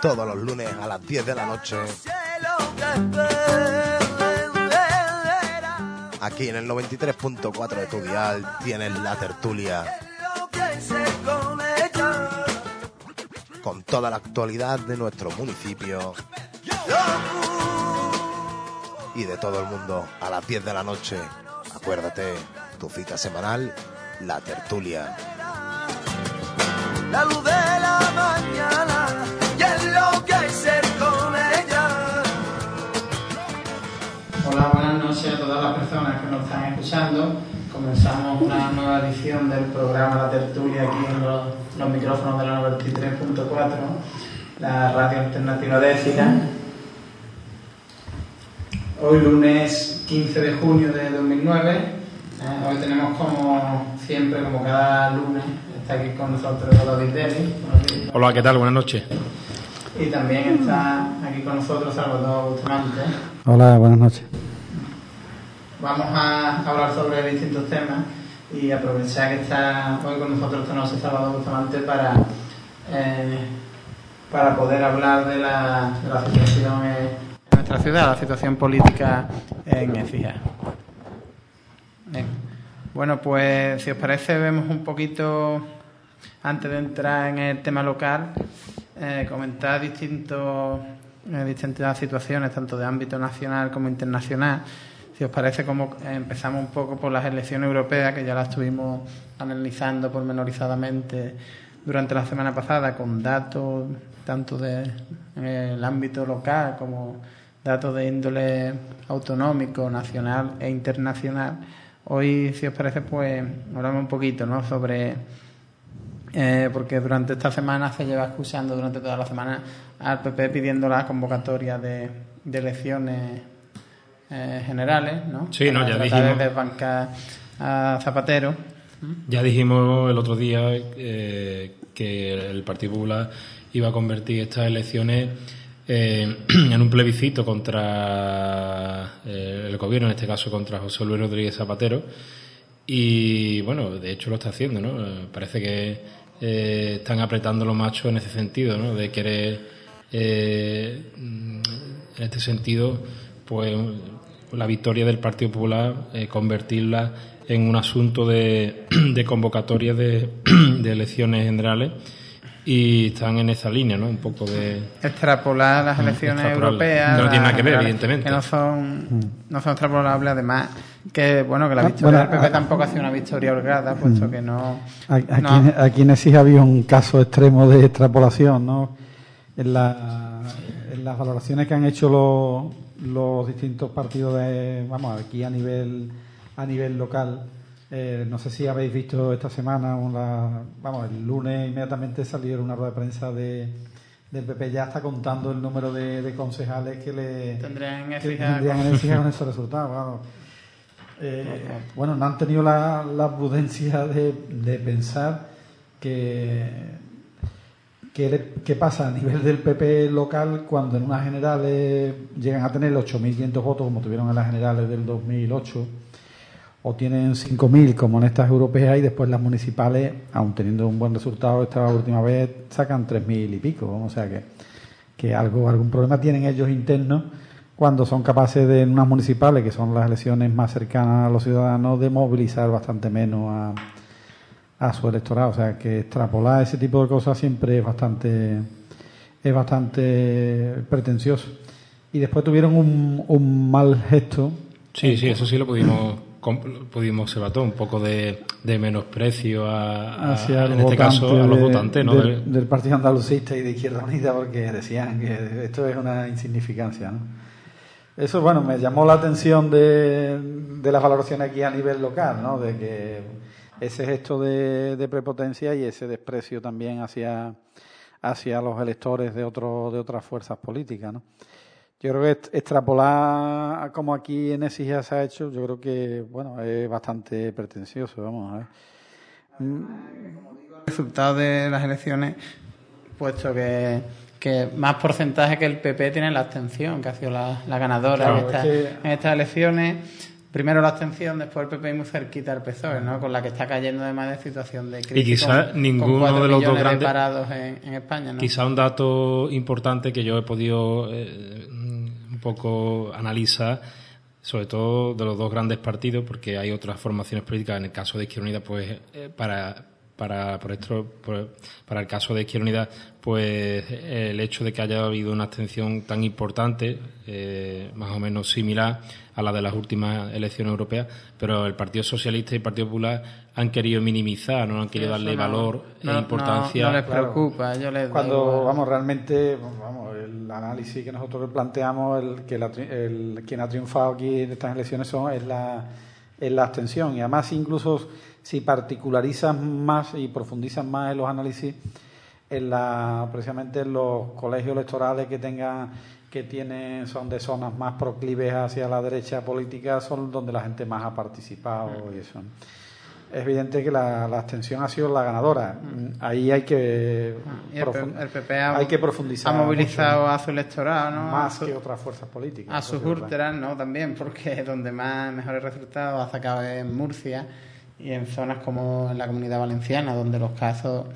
Todos los lunes a las 10 de la noche. Aquí en el 93.4 de tu dial tienes la tertulia. Con toda la actualidad de nuestro municipio. Y de todo el mundo a las 10 de la noche. Acuérdate, tu cita semanal, la tertulia. La luz de la mañana que nos están escuchando. Comenzamos una nueva edición del programa La Tertulia aquí en los, los micrófonos de la 93.4, la radio alternativa de. Hoy lunes 15 de junio de 2009. eh, hoy tenemos como siempre, como cada lunes, está aquí con nosotros David Deli. Hola, ¿qué tal? Buenas noches. Y también está aquí con nosotros Salvador Bustamante. Hola, buenas noches. Vamos a hablar sobre distintos temas y aprovechar que está hoy con nosotros noche Salvador Bustamante para, eh, para poder hablar de la, situación en, nuestra ciudad, la situación política en. Bien. Bueno, pues si os parece vemos un poquito, antes de entrar en el tema local, eh, comentar distintos, eh, distintas situaciones, tanto de ámbito nacional como internacional. Si os parece, como empezamos un poco por las elecciones europeas, que ya las estuvimos analizando pormenorizadamente durante la semana pasada, con datos tanto de, en el ámbito local como datos de índole autonómico, nacional e internacional. Hoy, si os parece, pues hablamos un poquito ¿no? sobre eh, porque durante esta semana se lleva escuchando durante toda la semana al PP pidiendo la convocatoria de, de elecciones eh, generales, ¿no? Sí, no, ya dijimos. de desbancar a Zapatero. Ya dijimos el otro día eh, que el Partido Popular iba a convertir estas elecciones eh, en un plebiscito contra eh, el gobierno, en este caso contra José Luis Rodríguez Zapatero. Y bueno, de hecho lo está haciendo, ¿no? Parece que eh, están apretando los machos en ese sentido, ¿no? De querer, eh, en este sentido, pues la victoria del Partido Popular, eh, convertirla en un asunto de, de convocatoria de, de elecciones generales y están en esa línea, ¿no? Un poco de... extrapolar las Mm, elecciones europeas. No tiene nada que ver, las- evidentemente. Que no son, no son extrapolables, además, que bueno, que la Ah, victoria bueno, del PP ah, tampoco ha sido una victoria holgada, puesto que no. Aquí, no- aquí en ESIG había un caso extremo de extrapolación, ¿no? En, la- en las valoraciones que han hecho los, los distintos partidos de, vamos, aquí a nivel a nivel local. eh, no sé si habéis visto esta semana, una- vamos, el lunes inmediatamente salió una rueda de prensa de, del PP ya está contando el número de, de concejales que le Tendrían Écija con esos resultados. claro. Eh, bueno, no han tenido la, la prudencia de, de pensar que qué qué pasa a nivel del PP local cuando en unas generales llegan a tener 8.500 votos como tuvieron en las generales del 2008 o tienen 5.000 como en estas europeas y después las municipales, aun teniendo un buen resultado esta última vez, sacan 3.000 y pico. O sea que, que algo algún problema tienen ellos internos cuando son capaces de en unas municipales, que son las elecciones más cercanas a los ciudadanos, de movilizar bastante menos a, a su electorado. O sea que extrapolar ese tipo de cosas siempre es bastante es bastante pretencioso. Y después tuvieron un, un mal gesto Sí, sí, eso sí lo pudimos pudimos observar todo, un poco de, de menosprecio a, a- hacia en los este caso a los votantes, ¿no? del Partido Andalucista y de Izquierda Unida porque decían que esto es una insignificancia. ¿no? Eso, bueno, me llamó la atención de, de las valoraciones aquí a nivel local, ¿no? de que ese gesto de, de prepotencia y ese desprecio también hacia, hacia los electores de, otro, de otras fuerzas políticas. ¿no? Yo creo que extrapolar como aquí en Exija se ha hecho, yo creo que bueno es bastante pretencioso, vamos a ver. resultado de las elecciones, puesto que, que más porcentaje que el PP tiene la abstención, que ha sido la, la ganadora Claro, en, estas, es que- en estas elecciones. Primero la abstención, después el PP y muy cerquita el PSOE, ¿no? Con la que está cayendo además de situación de crisis. Y quizá con- con ninguno de los dos grandes- parados en, en España, ¿no? Quizá un dato importante que yo he podido eh, un poco analizar, sobre todo de los dos grandes partidos, porque hay otras formaciones políticas. En el caso de Izquierda Unida, pues eh, para para por esto, por- para el caso de Izquierda Unida, pues el hecho de que haya habido una abstención tan importante, eh, más o menos similar a la de las últimas elecciones europeas, pero el Partido Socialista y el Partido Popular han querido minimizar, no han querido darle no- valor no- e no- importancia. No, les Claro. preocupa, yo les Cuando, vamos, realmente, vamos, el análisis que nosotros planteamos, el que la tri- el, quien ha triunfado aquí en estas elecciones son, es, la, es la abstención. Y además, incluso si particularizan más y profundizan más en los análisis, en la, precisamente en los colegios electorales que tengan que tienen son de zonas más proclives hacia la derecha política son donde la gente más ha participado y eso es evidente que la, la abstención ha sido la ganadora ahí hay que Y el, el PP ha, hay que profundizar ha movilizado mucho, a su electorado, ¿no? más su- que otras fuerzas políticas A sus úlceras, ¿no? También, porque donde más mejores resultados ha sacado es en Murcia y en zonas como en la comunidad valenciana, donde los casos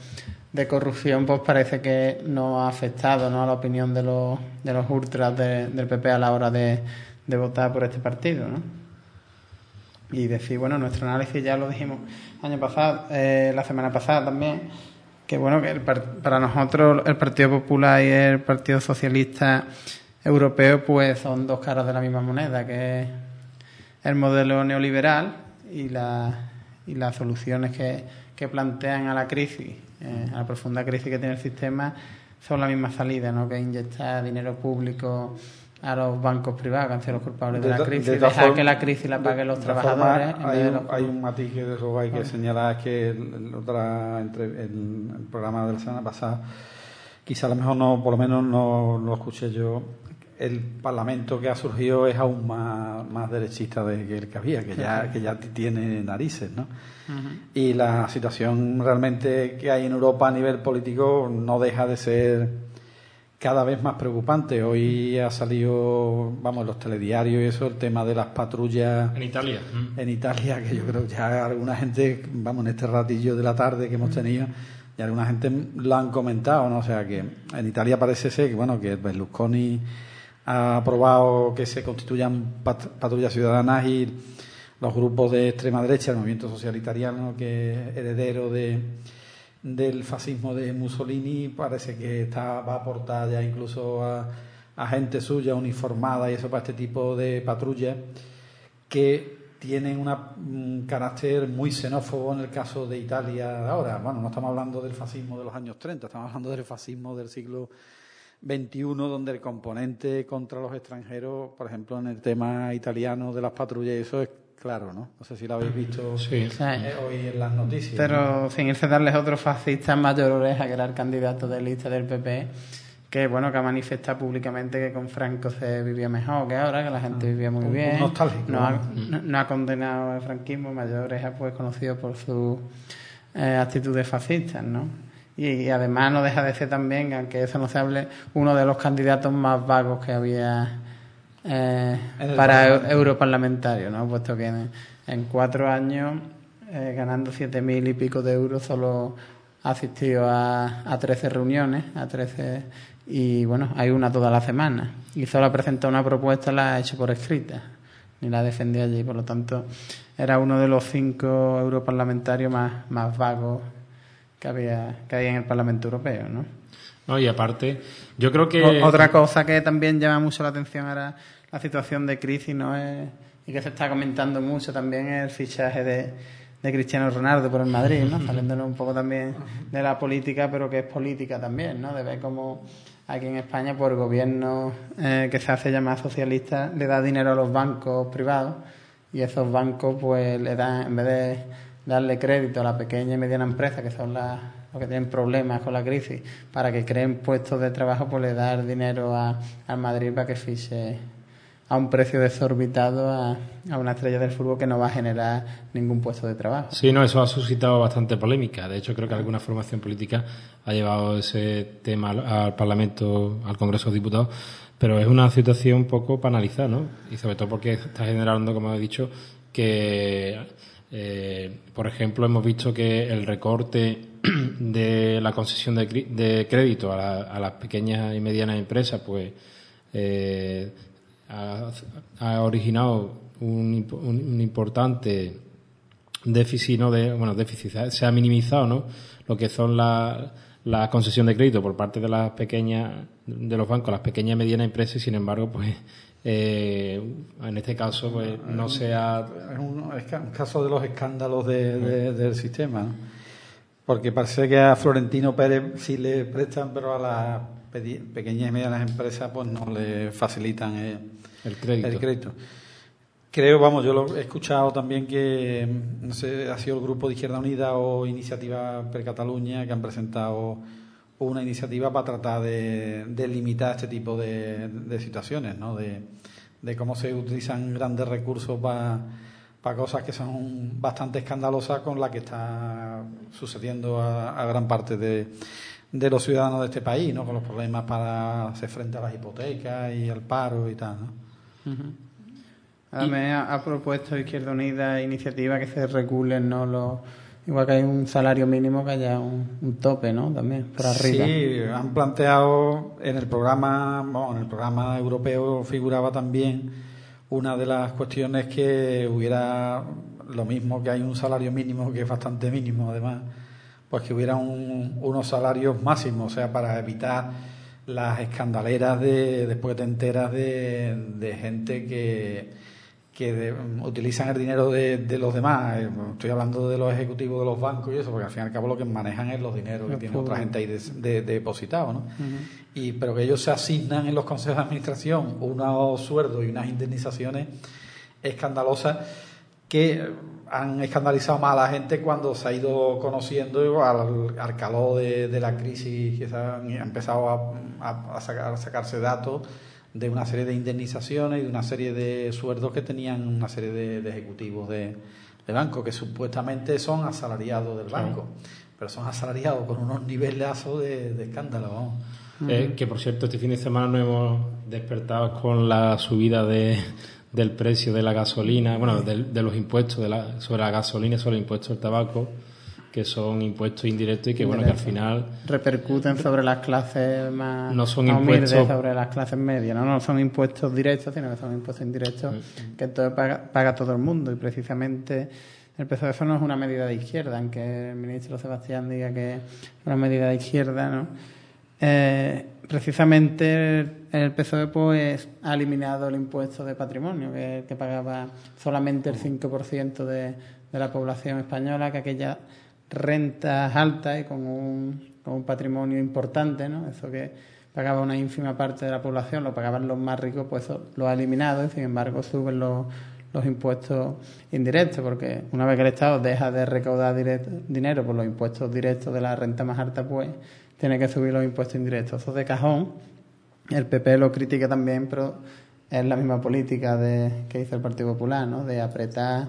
de corrupción pues parece que no ha afectado ¿no? a la opinión de los, de los ultras de- del PP a la hora de, de votar por este partido, ¿no? Y decir, bueno, nuestro análisis ya lo dijimos año pasado, eh, la semana pasada también, que bueno, que el par- para nosotros el Partido Popular y el Partido Socialista Europeo pues son dos caras de la misma moneda, que es el modelo neoliberal y, la- y las soluciones que, que plantean a la crisis, eh, a la profunda crisis que tiene el sistema, son la misma salida, ¿no? que inyectar dinero público a los bancos privados, que han sido los culpables de, De la crisis, de dejar que la crisis la paguen los de trabajadores. vez hay, un, los- hay un matiz que hay que señalar, es que el, el otra, entre, el, el programa de la semana pasada, quizá a lo mejor no, por lo menos no lo escuché yo, el Parlamento que ha surgido es aún más, más derechista de que el que había, que ya, que ya tiene narices, ¿no? Y la situación realmente que hay en Europa a nivel político no deja de ser cada vez más preocupante. Hoy ha salido, vamos, en los telediarios y eso, el tema de las patrullas En Italia. mm. en Italia, que yo creo que ya alguna gente, vamos, en este ratillo de la tarde que hemos tenido, y alguna gente lo han comentado, ¿no? O sea, que en Italia parece ser que, bueno, que Berlusconi ha aprobado que se constituyan pat- patrullas ciudadanas y los grupos de extrema derecha, el movimiento social italiano, que es heredero de, del fascismo de Mussolini, parece que está, va a aportar ya incluso a, gente suya uniformada y eso para este tipo de patrullas que tienen una- un carácter muy xenófobo en el caso de Italia ahora. Bueno, no estamos hablando del fascismo de los años 30, estamos hablando del fascismo del siglo XXI, donde el componente contra los extranjeros, por ejemplo, en el tema italiano de las patrullas, eso es claro, ¿no? No sé si lo habéis visto Sí. Sí. eh, hoy en las noticias. ¿no? Pero sin irse a darles otro fascista mayor oreja, que era el candidato de lista del PP, que bueno, que ha manifestado públicamente que con Franco se vivía mejor que ahora, que la gente vivía muy Un- un bien. nostálgico, no, ha, ¿no? no- ha condenado el franquismo, mayor oreja pues conocido por sus eh, actitudes fascistas, ¿no? Y, y además no deja de ser también, aunque eso no se hable, uno de los candidatos más vagos que había eh, el para europarlamentario, ¿no? Puesto que en, en cuatro años, eh, ganando siete mil y pico de euros, solo ha asistido a, a 13 reuniones, a 13 y bueno, hay una toda la semana. Y solo ha presentado una propuesta, la ha hecho por escrita, ni la defendió allí. Por lo tanto, era uno de los cinco europarlamentarios más, más vagos que había, que había en el Parlamento Europeo, ¿no? No, y aparte, yo creo que. O- Otra cosa que también llama mucho la atención ahora la situación de crisis, ¿no? Es, y que se está comentando mucho también es el fichaje de, de Cristiano Ronaldo por el Madrid, ¿no? Saliéndonos un poco también de la política, pero que es política también, ¿no? De ver cómo aquí en España, por gobierno eh, que se hace llamar socialista, le da dinero a los bancos privados y esos bancos, pues, le dan, en vez de darle crédito a la pequeña y mediana empresa, que son las los que tienen problemas con la crisis, para que creen puestos de trabajo, pues le dar dinero a, al Madrid para que fiche a un precio desorbitado a, a una estrella del fútbol que no va a generar ningún puesto de trabajo. Sí, no, eso ha suscitado bastante polémica. De hecho, creo que alguna formación política ha llevado ese tema al, Parlamento, al Congreso de Diputados, pero es una situación un poco para ¿no? Y sobre todo porque está generando, como he dicho, que, eh, por ejemplo, hemos visto que el recorte de la concesión de, de crédito a, la- a las pequeñas y medianas empresas, pues eh, ha, ha originado un, un- un importante déficit, ¿no? De, bueno, déficit, se ha minimizado, ¿no? Lo que son la, la concesión de crédito por parte de las pequeñas, de los bancos, las pequeñas y medianas empresas, y sin embargo, pues, eh, en este caso, pues, no se ha, Es un, es ca- un caso de los escándalos de- de- del sistema, ¿no? Porque parece que a Florentino Pérez sí le prestan, pero a las pequeñas y medianas empresas pues no le facilitan el, el crédito. el crédito. Creo, vamos, yo lo he escuchado también que, no sé, ha sido el Grupo de Izquierda Unida o Iniciativa per Cataluña que han presentado una iniciativa para tratar de, de limitar este tipo de, de situaciones, ¿no? De, de cómo se utilizan grandes recursos para para cosas que son bastante escandalosas con la que está sucediendo a, a gran parte de, de los ciudadanos de este país, ¿no? Con los problemas para hacer frente a las hipotecas y al paro y tal, ¿no? Además, ha, ha propuesto Izquierda Unida iniciativa que se regulen, ¿no? Los, igual que hay un salario mínimo, que haya un, un tope, ¿no? También, por arriba. Sí, han planteado en el programa, bueno, en el programa europeo figuraba también una de las cuestiones que hubiera lo mismo que hay un salario mínimo que es bastante mínimo además, pues que hubiera un- unos salarios máximos, o sea, para evitar las escandaleras de después te enteras de, de gente que que de- utilizan el dinero de, de los demás. Eh, Estoy hablando de los ejecutivos de los bancos y eso, porque al fin y al cabo lo que manejan es los dineros que tiene otra gente ahí de- de- depositados, ¿no? Y, pero que ellos se asignan en los consejos de administración unos sueldos y unas indemnizaciones escandalosas que han escandalizado más a la gente cuando se ha ido conociendo al, al calor de, de la crisis que se han ha empezado a, a- a sacar- a sacarse datos de una serie de indemnizaciones y de una serie de sueldos que tenían una serie de, de ejecutivos de, de banco que supuestamente son asalariados del banco, pero son asalariados con unos nivelazos de, de escándalo. vamos. Eh, que por cierto, este fin de semana nos hemos despertado con la subida de, del precio de la gasolina, bueno, del- de, los impuestos de la, sobre la gasolina y sobre el impuesto del tabaco, que son impuestos indirectos y que, bueno, que al final repercuten sobre las clases más, No son más humildes, impuestos- sobre las clases medias, ¿no? no son impuestos directos, sino que son impuestos indirectos que entonces paga, paga todo el mundo. Y precisamente el PSOE no es una medida de izquierda, aunque el ministro Sebastián diga que es una medida de izquierda, ¿no? Eh, precisamente el- el PSOE pues ha eliminado el impuesto de patrimonio que, que pagaba solamente el 5% de, de la población española, que aquellas rentas altas y con un, patrimonio importante, ¿no? Eso que pagaba una ínfima parte de la población, lo pagaban los más ricos, pues eso lo ha eliminado y sin embargo suben los, los impuestos indirectos, porque una vez que el Estado deja de recaudar dinero por los impuestos directos de la renta más alta, pues tiene que subir los impuestos indirectos. Eso de cajón, el PP lo critica también, pero es la misma política de, que hizo el Partido Popular, ¿no? De apretar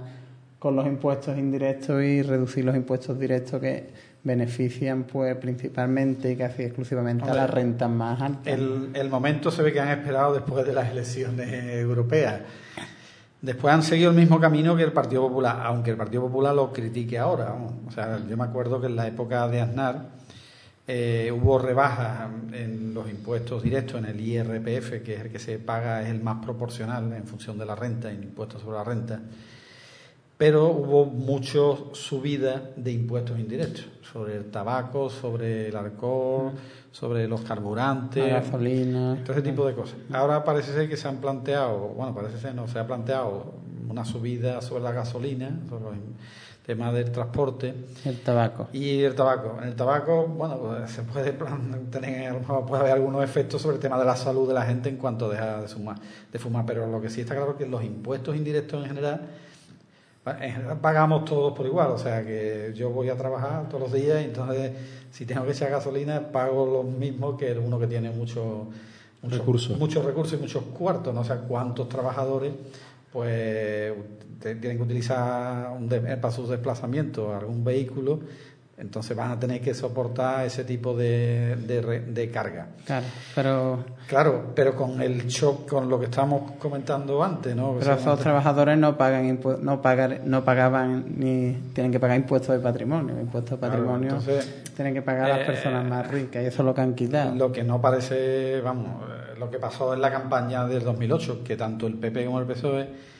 con los impuestos indirectos y reducir los impuestos directos que benefician pues principalmente y casi exclusivamente a las rentas más altas. El, el momento se ve que han esperado después de las elecciones europeas. Después han seguido el mismo camino que el Partido Popular, aunque el Partido Popular lo critique ahora. O sea, yo me acuerdo que en la época de Aznar eh, hubo rebajas en los impuestos directos, en el IRPF, que es el que se paga, es el más proporcional en función de la renta, en impuestos sobre la renta. Pero hubo muchas subidas de impuestos indirectos, sobre el tabaco, sobre el alcohol, sobre los carburantes. La gasolina. Todo ese tipo de cosas. Ahora parece ser que se han planteado, bueno, parece ser no, se ha planteado una subida sobre la gasolina, sobre el tema del transporte El tabaco. y el tabaco. En el tabaco, bueno, pues se puede tener, puede haber algunos efectos sobre el tema de la salud de la gente en cuanto deja de fumar, de fumar, pero lo que sí está claro es que los impuestos indirectos en general pagamos todos por igual, o sea que yo voy a trabajar todos los días entonces si tengo que echar gasolina pago lo mismo que uno que tiene mucho, mucho- Recursos. muchos recursos y muchos cuartos, no sé cuántos trabajadores pues tienen que utilizar un de- para sus desplazamientos algún vehículo Entonces van a tener que soportar ese tipo de, de, de carga. Claro, pero, Claro, pero con el shock, con lo que estábamos comentando antes, ¿no? pero esos trabajadores no pagan no pagar, no pagaban ni tienen que pagar impuestos de patrimonio. Impuestos de Claro, patrimonio entonces, tienen que pagar las eh, personas más ricas y eso es lo que han quitado. Lo que no parece, vamos, eh, lo que pasó en la campaña del 2008, que tanto el PP como el PSOE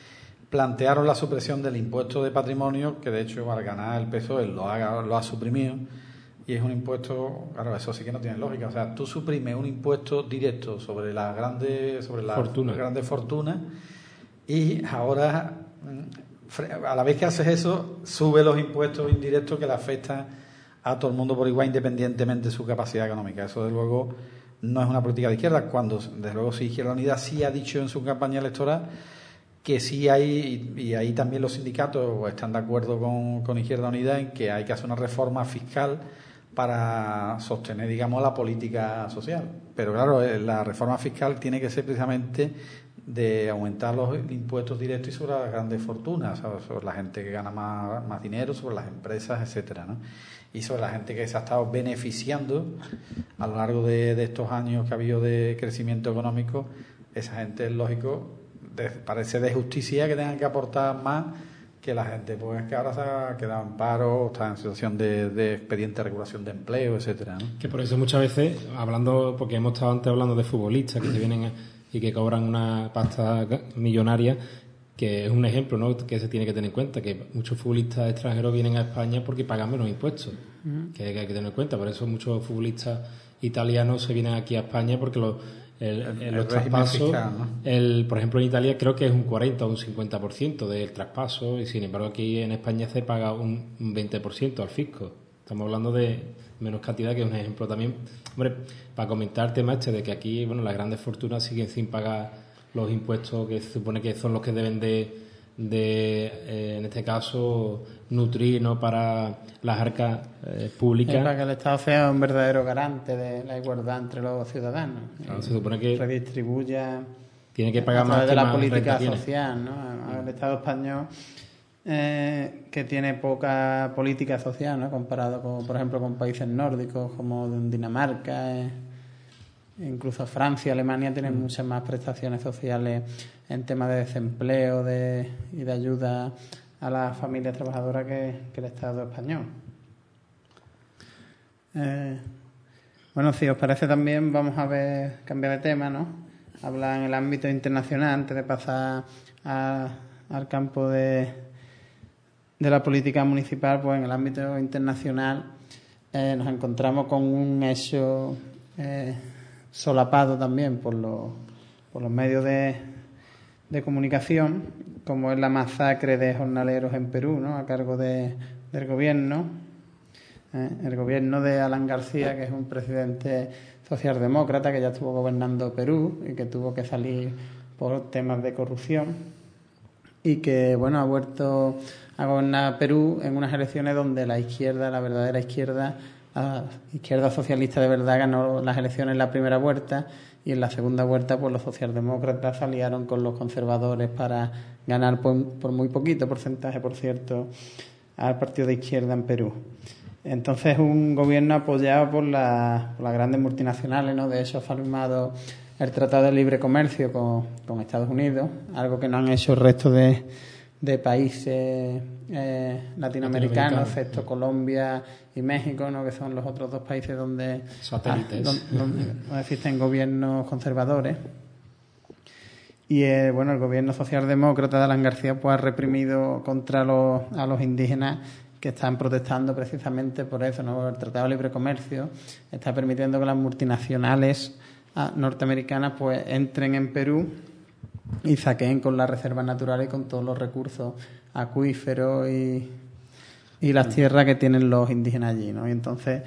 plantearon la supresión del impuesto de patrimonio, que de hecho al ganar el PSOE lo ha, lo ha suprimido, y es un impuesto, claro, eso sí que no tiene lógica. O sea, tú suprimes un impuesto directo sobre las grandes, sobre las Fortuna. grandes fortunas, y ahora, mm, a la vez que haces eso, sube los impuestos indirectos que le afectan a todo el mundo por igual, independientemente de su capacidad económica. Eso, de luego, no es una política de izquierda, cuando, desde luego, sí, Izquierda Unida sí ha dicho en su campaña electoral que sí hay, y ahí también los sindicatos están de acuerdo con, con Izquierda Unida en que hay que hacer una reforma fiscal para sostener, digamos, la política social. Pero claro, eh, la reforma fiscal tiene que ser precisamente de aumentar los impuestos directos y sobre las grandes fortunas, sobre la gente que gana más, más dinero, sobre las empresas, etcétera, ¿no? Y sobre la gente que se ha estado beneficiando a lo largo de, de estos años que ha habido de crecimiento económico, esa gente es lógico, de- parece de justicia que tengan que aportar más que la gente pues que ahora se ha quedado en paro, está en situación de, de expediente de regulación de empleo, etcétera, ¿no? Que por eso muchas veces, hablando, porque hemos estado antes hablando de futbolistas que se vienen a- y que cobran una pasta millonaria, que es un ejemplo ¿no? que se tiene que tener en cuenta, que muchos futbolistas extranjeros vienen a España porque pagan menos impuestos, que hay que tener en cuenta. Por eso muchos futbolistas italianos se vienen aquí a España porque los, el, El- el- el los régimen traspasos, fiscal, ¿no? el, por ejemplo en Italia creo que es un 40 o un 50% del traspaso y sin embargo aquí en España se paga un, un 20% al fisco. Estamos hablando de menos cantidad, que es un ejemplo también. Hombre, para comentar el tema este de que aquí, bueno, las grandes fortunas siguen sin pagar los impuestos que se supone que son los que deben de, de eh, en este caso, nutrir ¿no? para las arcas eh, Es públicas. para que el Estado sea un verdadero garante de la igualdad entre los ciudadanos. Claro, se supone que redistribuya tiene que pagar más de la más política social, ¿no? El Estado español eh, que tiene poca política social, ¿no? Comparado con, por ejemplo, con países nórdicos como Dinamarca, eh, incluso Francia, Alemania tienen muchas más prestaciones sociales en temas de desempleo de, y de ayuda a las familias trabajadoras que, que el Estado español. Eh, bueno, si os parece también, vamos a ver, cambiar de tema, ¿no? Hablar en el ámbito internacional antes de pasar a- al campo de, de la política municipal, pues en el ámbito internacional eh, nos encontramos con un hecho eh, solapado también por los, por los medios de, de comunicación, como es la masacre de jornaleros en Perú, ¿no? A cargo de, del gobierno. ¿eh? El gobierno de Alan García, que es un presidente socialdemócrata que ya estuvo gobernando Perú y que tuvo que salir por temas de corrupción y que bueno ha vuelto a gobernar Perú en unas elecciones donde la izquierda, la verdadera izquierda, la izquierda socialista de verdad ganó las elecciones en la primera vuelta y en la segunda vuelta pues los socialdemócratas aliaron con los conservadores para ganar por, muy poquito porcentaje, por cierto, al partido de izquierda en Perú. Entonces un gobierno apoyado por las grandes multinacionales, ¿no? De hecho ha firmado el Tratado de Libre Comercio con, con Estados Unidos, algo que no han hecho el resto de, de países eh, latinoamericanos, excepto Colombia y México, ¿no? Que son los otros dos países donde, Satélites. ah, donde, donde- donde existen gobiernos conservadores. Y eh, bueno, el gobierno socialdemócrata de Alan García pues, ha reprimido contra los, a los indígenas que están protestando precisamente por eso. ¿no? El Tratado de Libre Comercio está permitiendo que las multinacionales ah, norteamericanas pues entren en Perú y saqueen con las reservas naturales y con todos los recursos acuíferos y, y las tierras que tienen los indígenas allí. ¿no? Y entonces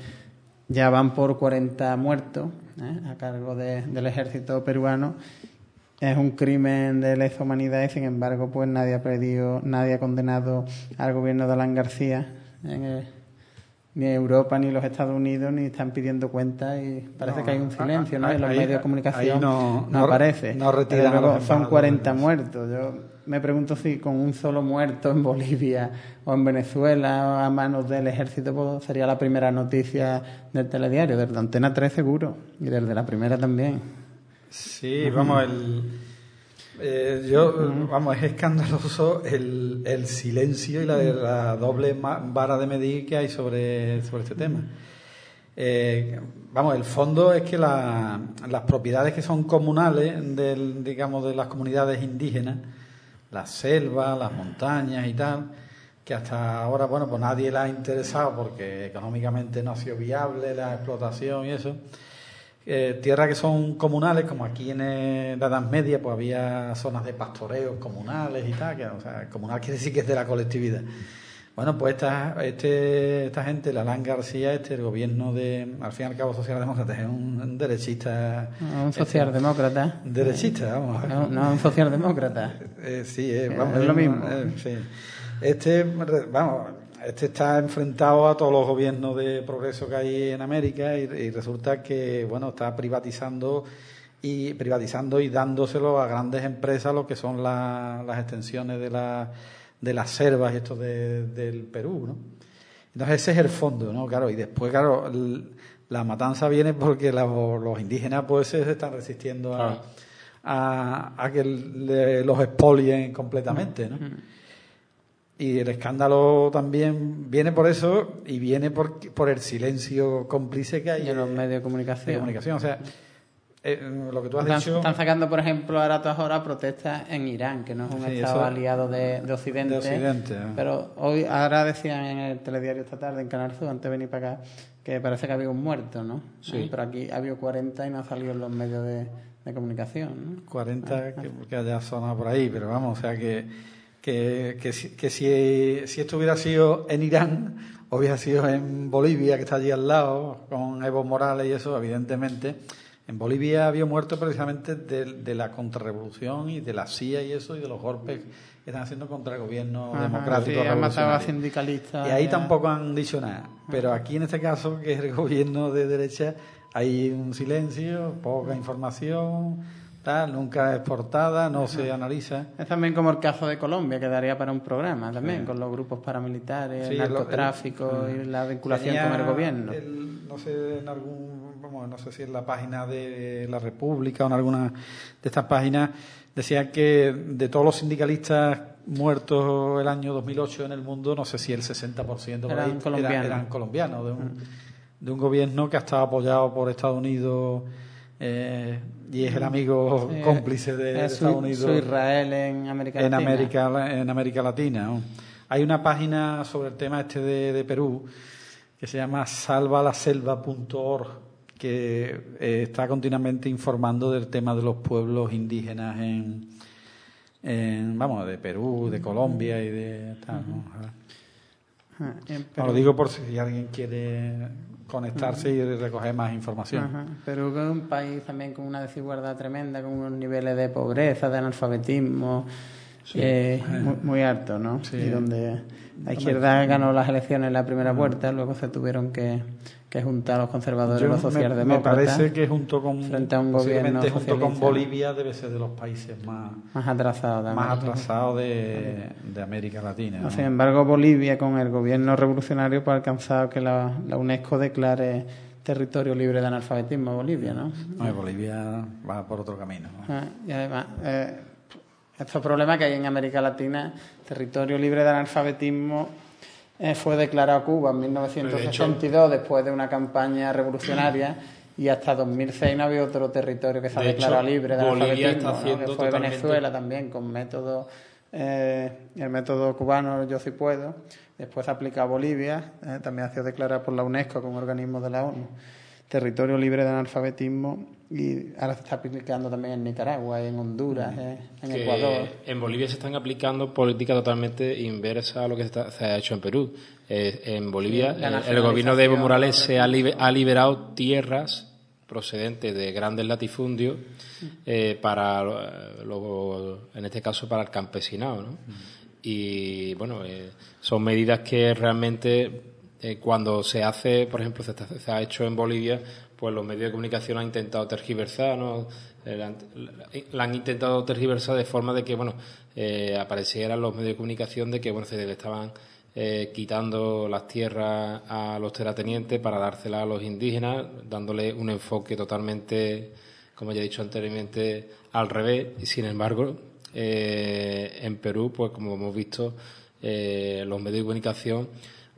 ya van por 40 muertos ¿eh? a cargo de- del ejército peruano. Es un crimen de lesa humanidad y sin embargo pues nadie ha pedido, nadie ha condenado al gobierno de Alan García. en el- ni Europa ni los Estados Unidos ni están pidiendo cuentas y parece No, que hay un silencio ¿no? en los ahí- medios de comunicación no- aparece no retiran a son embajadores. 40 muertos yo me pregunto si con un solo muerto en Bolivia o en Venezuela a manos del ejército pues, sería la primera noticia del telediario, desde Antena 3 seguro y desde la primera también. Sí, vamos, el, eh, yo, vamos, es escandaloso el, el silencio y la, la doble vara de medir que hay sobre, sobre este tema. Eh, vamos, el fondo es que la- las propiedades que son comunales del, digamos, de las comunidades indígenas, las selvas, las montañas y tal, que hasta ahora, bueno, pues nadie la ha interesado porque económicamente no ha sido viable la explotación y eso. Eh, tierras que son comunales, como aquí en eh, la Edad Media, pues había zonas de pastoreos comunales y tal, que, o sea, comunal quiere decir que es de la colectividad. Bueno, pues esta, este, esta gente, la Alan García, este, el gobierno de, al fin y al cabo, socialdemócrata, es un, derechista. No, un socialdemócrata. Derechista, vamos. No, no, un socialdemócrata. Eh, sí, eh, Es vamos, lo eh, mismo. eh, sí. Este, vamos, este está enfrentado a todos los gobiernos de progreso que hay en América y, y resulta que, bueno, está privatizando y privatizando y dándoselo a grandes empresas lo que son la- las extensiones de, la- de las selvas y esto de- del Perú, ¿no? Entonces ese es el fondo, ¿no? Claro, y después, claro, la matanza viene porque los, los indígenas pues se están resistiendo a, a, a que le- los expolien completamente, ¿no? Y el escándalo también viene por eso y viene por, por el silencio cómplice que hay en los medios de de comunicación. comunicación. O sea, eh, lo que tú has Están, dicho... están sacando, por ejemplo, ahora a todas horas protestas en Irán, que no es un Sí, estado eso- aliado de, de Occidente. de Occidente, ah. Pero hoy, ahora decían en el telediario esta tarde, en Canal Sur, antes de venir para acá, que parece que había un muerto, ¿no? Sí. Pero aquí había 40 y no ha salido en los medios de, de comunicación, ¿no? 40 que, que haya sonado por ahí, pero vamos, o sea que, que, que, si, que si, si esto hubiera sido en Irán, o hubiera sido en Bolivia, que está allí al lado, con Evo Morales y eso, evidentemente, en Bolivia había muerto precisamente de, de la contrarrevolución y de la CIA y eso, y de los golpes que están haciendo contra el gobierno Ajá, democrático sí, han matado a revolucionario. sindicalistas. Y ahí ya. tampoco han dicho nada. Pero aquí en este caso, que es el gobierno de derecha, hay un silencio, poca información, tal, nunca es portada, no se analiza. Es también como el caso de Colombia, que daría para un programa también, con los grupos paramilitares, Sí, el narcotráfico y la vinculación Tenía con el gobierno. el- no sé, en algún, vamos, no sé si en la página de la República o en alguna de estas páginas, decía que de todos los sindicalistas muertos el año 2008 en el mundo, no sé si el 60% por Eran ahí era- colombianos. eran colombianos, de un, de un gobierno que ha estado apoyado por Estados Unidos eh, y es el amigo Sí, cómplice de, su- Estados Unidos su Israel en América en Latina. América, en América Latina. ¿no? Hay una página sobre el tema este de, de Perú que se llama salvalaselva.org que eh, está continuamente informando del tema de los pueblos indígenas en, en, vamos, de Perú, de Colombia y de tal, ¿no? Ajá, en No, Perú. lo digo por si alguien quiere conectarse y recoger más información. Ajá. Perú que es un país también con una desigualdad tremenda, con unos niveles de pobreza, de analfabetismo eh, muy, muy altos, ¿no? Sí. Y donde la izquierda ganó las elecciones en la primera vuelta, luego se tuvieron que, que juntar los conservadores y los me, me socialdemócratas. parece que junto con frente a un gobierno junto con. Bolivia debe ser de los países más más atrasado también. más atrasados de, de América Latina. ¿no? Sin embargo, Bolivia, con el gobierno revolucionario, pues ha alcanzado que la, la UNESCO declare territorio libre de analfabetismo Bolivia, ¿no? No, Bolivia va por otro camino. ¿no? Ah, Y además, eh, estos problemas que hay en América Latina, territorio libre de analfabetismo, eh, fue declarado Cuba en 1962 después de una campaña revolucionaria y hasta 2006 no había otro territorio que se ha De hecho, declarado libre de Bolivia analfabetismo, está ¿no? que fue Venezuela también con método eh, el método cubano Yo sí puedo. Después se aplica a Bolivia, eh, también ha sido declarada por la UNESCO como organismo de la ONU territorio libre de analfabetismo y ahora se está aplicando también en Nicaragua, en Honduras, eh, en que Ecuador. En Bolivia se están aplicando políticas totalmente inversas a lo que se, está- se ha hecho en Perú. Eh, en Bolivia, Sí, eh, el gobierno de Evo Morales se ha, libe- ha liberado tierras procedentes de grandes latifundios eh, para, eh, lo- en este caso, para el campesinado. ¿no? Y bueno, son medidas que realmente eh, cuando se hace, por ejemplo, se, ha hecho en Bolivia, pues los medios de comunicación han intentado tergiversar, ¿no? Eh, la han intentado tergiversar de forma de que, bueno, eh, aparecieran los medios de comunicación de que, bueno, se le estaban eh, quitando las tierras a los terratenientes para dárselas a los indígenas, dándole un enfoque totalmente, como ya he dicho anteriormente, al revés. Y sin embargo, en Perú, pues como hemos visto, los medios de comunicación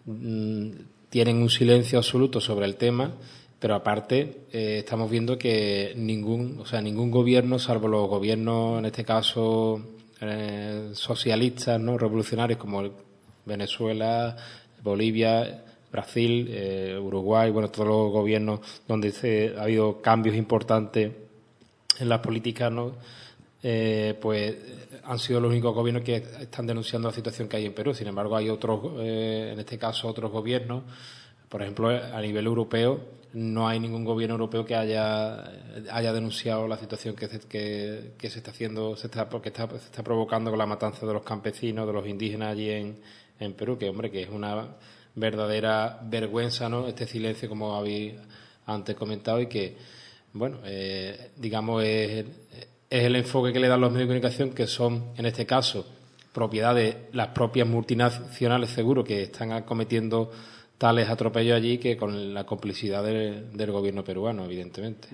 mm, tienen un silencio absoluto sobre el tema pero aparte eh, estamos viendo que ningún, o sea, ningún gobierno, salvo los gobiernos, en este caso eh, socialistas, no, revolucionarios como Venezuela, Bolivia, Brasil, eh, Uruguay, bueno, todos los gobiernos donde se, ha habido cambios importantes en las políticas, ¿no? Pues han sido los únicos gobiernos que están denunciando la situación que hay en Perú. Sin embargo, hay otros, en este caso, otros gobiernos, por ejemplo, a nivel europeo, no hay ningún gobierno europeo que haya, haya denunciado la situación que se, que, se está haciendo, se está, porque está, se está provocando con la matanza de los campesinos, de los indígenas allí en, en Perú, que hombre, que es una verdadera vergüenza, ¿no? Este silencio, como habéis antes comentado, y que, bueno, eh, digamos, es, es el enfoque que le dan los medios de comunicación, que son, en este caso, propiedad de las propias multinacionales, seguro, que están acometiendo tales atropellos allí que con la complicidad del gobierno peruano, evidentemente.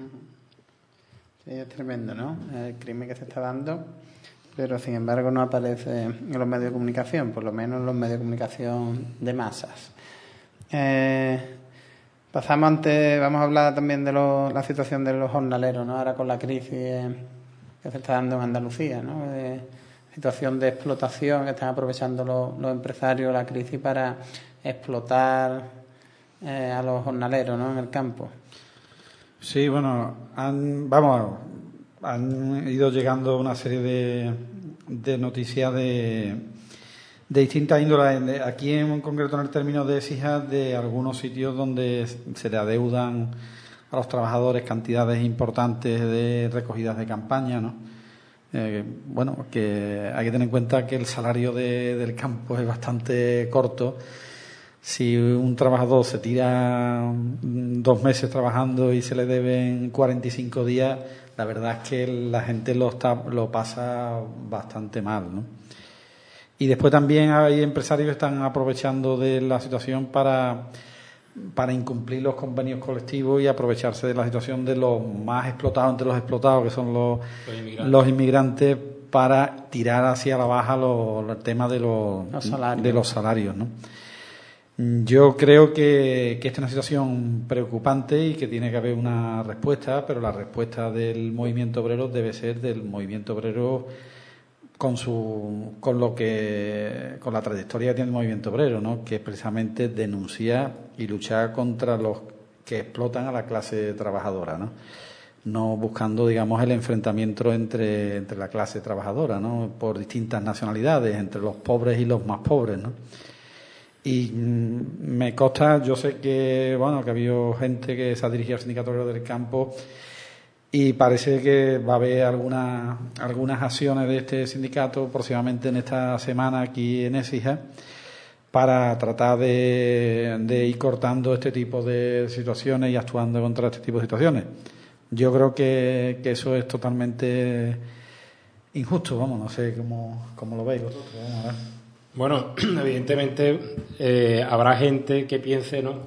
Sí, es tremendo, ¿no? El crimen que se está dando, pero sin embargo no aparece en los medios de comunicación, por lo menos en los medios de comunicación de masas. Eh, pasamos antes, vamos a hablar también de la situación de los jornaleros, ¿no? Ahora con la crisis que se está dando en Andalucía, ¿no? situación de explotación que están aprovechando los, empresarios la crisis para explotar eh, a los jornaleros ¿no? en el campo. Sí, bueno, han, vamos, han ido llegando una serie de, de noticias de, de distintas índoles. Aquí en concreto en el término de exijas de algunos sitios donde se le adeudan a los trabajadores cantidades importantes de recogidas de campaña, ¿no? Eh, bueno, que hay que tener en cuenta que el salario de, del campo es bastante corto si un trabajador se tira dos meses trabajando y se le deben 45 días, la verdad es que la gente lo, está, lo pasa bastante mal. ¿no? Y después también hay empresarios que están aprovechando de la situación para, para incumplir los convenios colectivos y aprovecharse de la situación de los más explotados entre los explotados, que son los, los, inmigrantes. para tirar hacia la baja el tema de los, de los salarios. ¿no? Yo creo que, esta es una situación preocupante y que tiene que haber una respuesta, pero la respuesta del movimiento obrero debe ser del movimiento obrero con su con lo que con la trayectoria que tiene el movimiento obrero, ¿no? que precisamente denunciar y luchar contra los que explotan a la clase trabajadora, ¿no? no buscando digamos el enfrentamiento entre, entre la clase trabajadora, ¿no? por distintas nacionalidades, entre los pobres y los más pobres, ¿no? Y mm, me consta, yo sé que, bueno, que ha habido gente que se ha dirigido al sindicato del campo y parece que va a haber algunas, algunas acciones de este sindicato próximamente en esta semana aquí en Esija para tratar de, ir cortando este tipo de situaciones y actuando contra este tipo de situaciones. Yo creo que, que eso es totalmente injusto, vamos, no sé cómo, cómo lo veis vosotros. Bueno, evidentemente eh, habrá gente que piense, ¿no?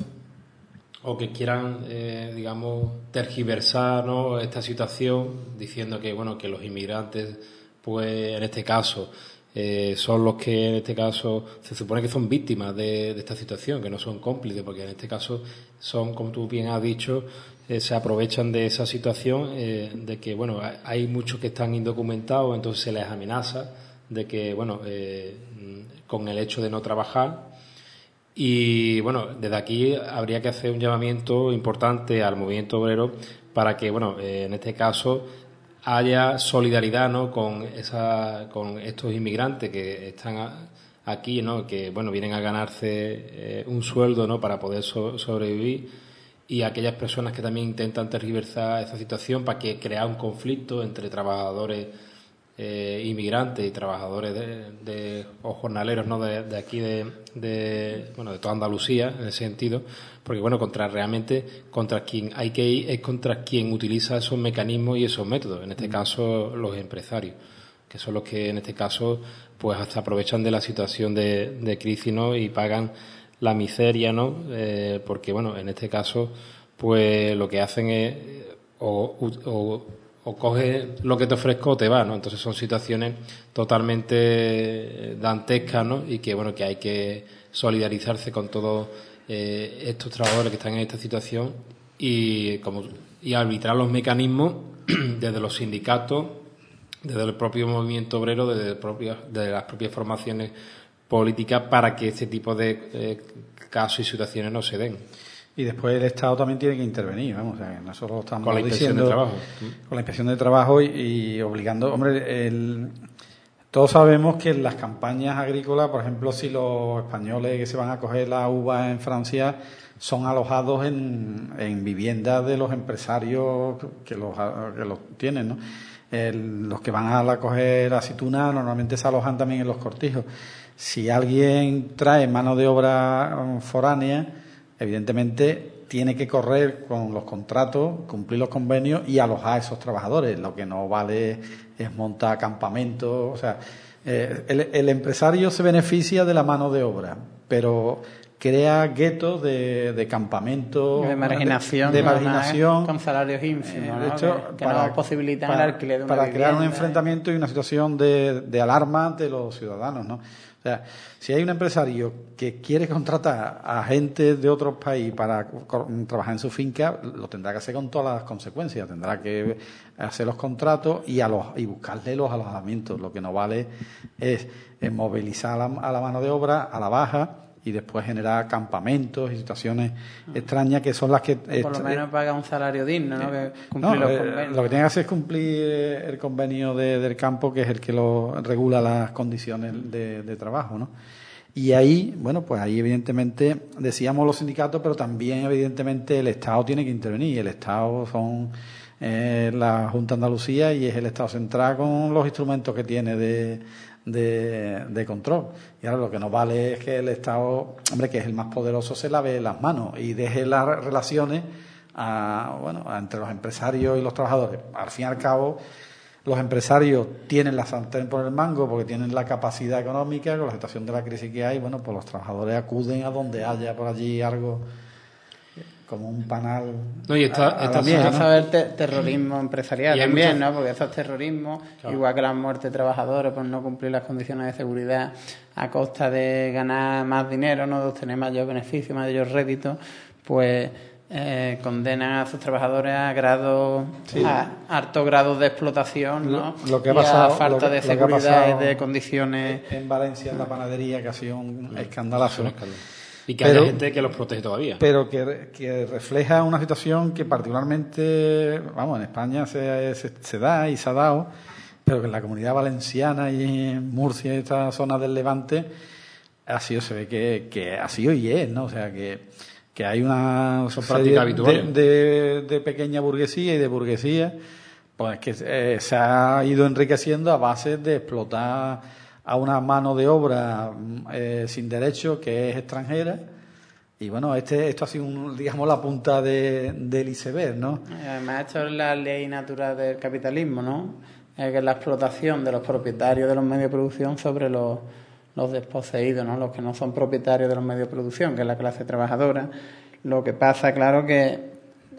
O que quieran, eh, digamos, tergiversar ¿no? esta situación diciendo que, bueno, que los inmigrantes, pues en este caso, eh, son los que en este caso se supone que son víctimas de, esta situación, que no son cómplices, porque en este caso son, como tú bien has dicho, se aprovechan de esa situación, de que, bueno, hay muchos que están indocumentados, entonces se les amenaza de que, bueno, con el hecho de no trabajar. Y bueno, desde aquí habría que hacer un llamamiento importante al movimiento obrero para que, bueno, eh, en este caso haya solidaridad ¿no? con, esa, con estos inmigrantes que están aquí, ¿no? que bueno, vienen a ganarse eh, un sueldo ¿no? para poder sobrevivir y aquellas personas que también intentan tergiversar esa situación para que crea un conflicto entre trabajadores eh, inmigrantes y trabajadores de, o jornaleros no de, aquí de, bueno de toda Andalucía en ese sentido porque bueno contra realmente contra quien hay que ir es contra quien utiliza esos mecanismos y esos métodos en este mm. caso los empresarios que son los que en este caso pues hasta aprovechan de la situación de, crisis no y pagan la miseria no eh, porque bueno en este caso pues lo que hacen es o o coge lo que te ofrezco o te va, ¿no? Entonces son situaciones totalmente dantescas, ¿no? Y que, bueno, que hay que solidarizarse con todos eh, estos trabajadores que están en esta situación y, como, y arbitrar los mecanismos desde los sindicatos, desde el propio movimiento obrero, desde, desde las propias formaciones políticas para que este tipo de eh, casos y situaciones no se den. Y después el Estado también tiene que intervenir, vamos, o sea, nosotros estamos con la inspección de trabajo. Con la inspección de trabajo y, obligando, hombre, el, todos sabemos que en las campañas agrícolas, por ejemplo, si los españoles que se van a coger la uva en Francia son alojados en, en viviendas de los empresarios que los, que los tienen, ¿no? los que van a coger aceituna normalmente se alojan también en los cortijos. Si alguien trae mano de obra um, foránea, evidentemente tiene que correr con los contratos, cumplir los convenios y alojar a esos trabajadores. Lo que no vale es montar campamentos. O sea, eh, el, empresario se beneficia de la mano de obra, pero crea guetos de, de campamentos. De marginación. De, marginación. Con salarios ínfimos. Eh, que, para, no posibilitan el alquiler de una Para crear un enfrentamiento y una situación de, de alarma de los ciudadanos, ¿no? O sea, si hay un empresario que quiere contratar a gente de otro país para trabajar en su finca, lo tendrá que hacer con todas las consecuencias. Tendrá que hacer los contratos y, a los, y buscarle los alojamientos. Lo que no vale es movilizar a la mano de obra a la baja y después generar campamentos y situaciones ah. extrañas que son las que... Por lo menos paga un salario digno, ¿no? Que cumplir los eh, lo que tiene que hacer es cumplir el convenio del campo, que es el que lo regula las condiciones de, trabajo, ¿no? Y ahí, bueno, pues ahí evidentemente decíamos los sindicatos, pero también evidentemente el Estado tiene que intervenir. El Estado son eh, la Junta de Andalucía y es el Estado central con los instrumentos que tiene de de, control. Y ahora lo que nos vale es que el Estado, hombre, que es el más poderoso, se lave las manos y deje las relaciones a, bueno, entre los empresarios y los trabajadores. Al fin y al cabo, los empresarios tienen la sartén por el mango porque tienen la capacidad económica, con la situación de la crisis que hay, bueno, pues los trabajadores acuden a donde haya por allí algo como un panal. No, y está, está saber terrorismo empresarial también, ¿no? Porque eso es terrorismo, igual que la muerte de trabajadores por no cumplir las condiciones de seguridad a costa de ganar más dinero, ¿no? De obtener mayor beneficio, mayor rédito, pues eh, condenan a sus trabajadores a grado a altos grados de explotación ¿no? lo, que ha pasado, a falta de seguridad y de condiciones en Valencia en la panadería que ha sido un escandalazo y que hay gente que los protege todavía. Pero que, que, refleja una situación que particularmente, vamos, en España se, se, da y se ha dado, pero que en la comunidad valenciana y en Murcia y esta zona del Levante ha sido, se ve que, que ha sido y es, ¿no? O sea, que, que hay una práctica habitual de, de, pequeña burguesía y de burguesía pues que eh, se ha ido enriqueciendo a base de explotar a una mano de obra eh, sin derecho que es extranjera. Y bueno, este, esto ha sido, un, digamos, la punta de, del iceberg, ¿no? Además, esto es la ley natural del capitalismo, ¿no? que es la explotación de los propietarios de los medios de producción sobre los, los desposeídos, ¿no? Los que no son propietarios de los medios de producción, que es la clase trabajadora. Lo que pasa, claro, que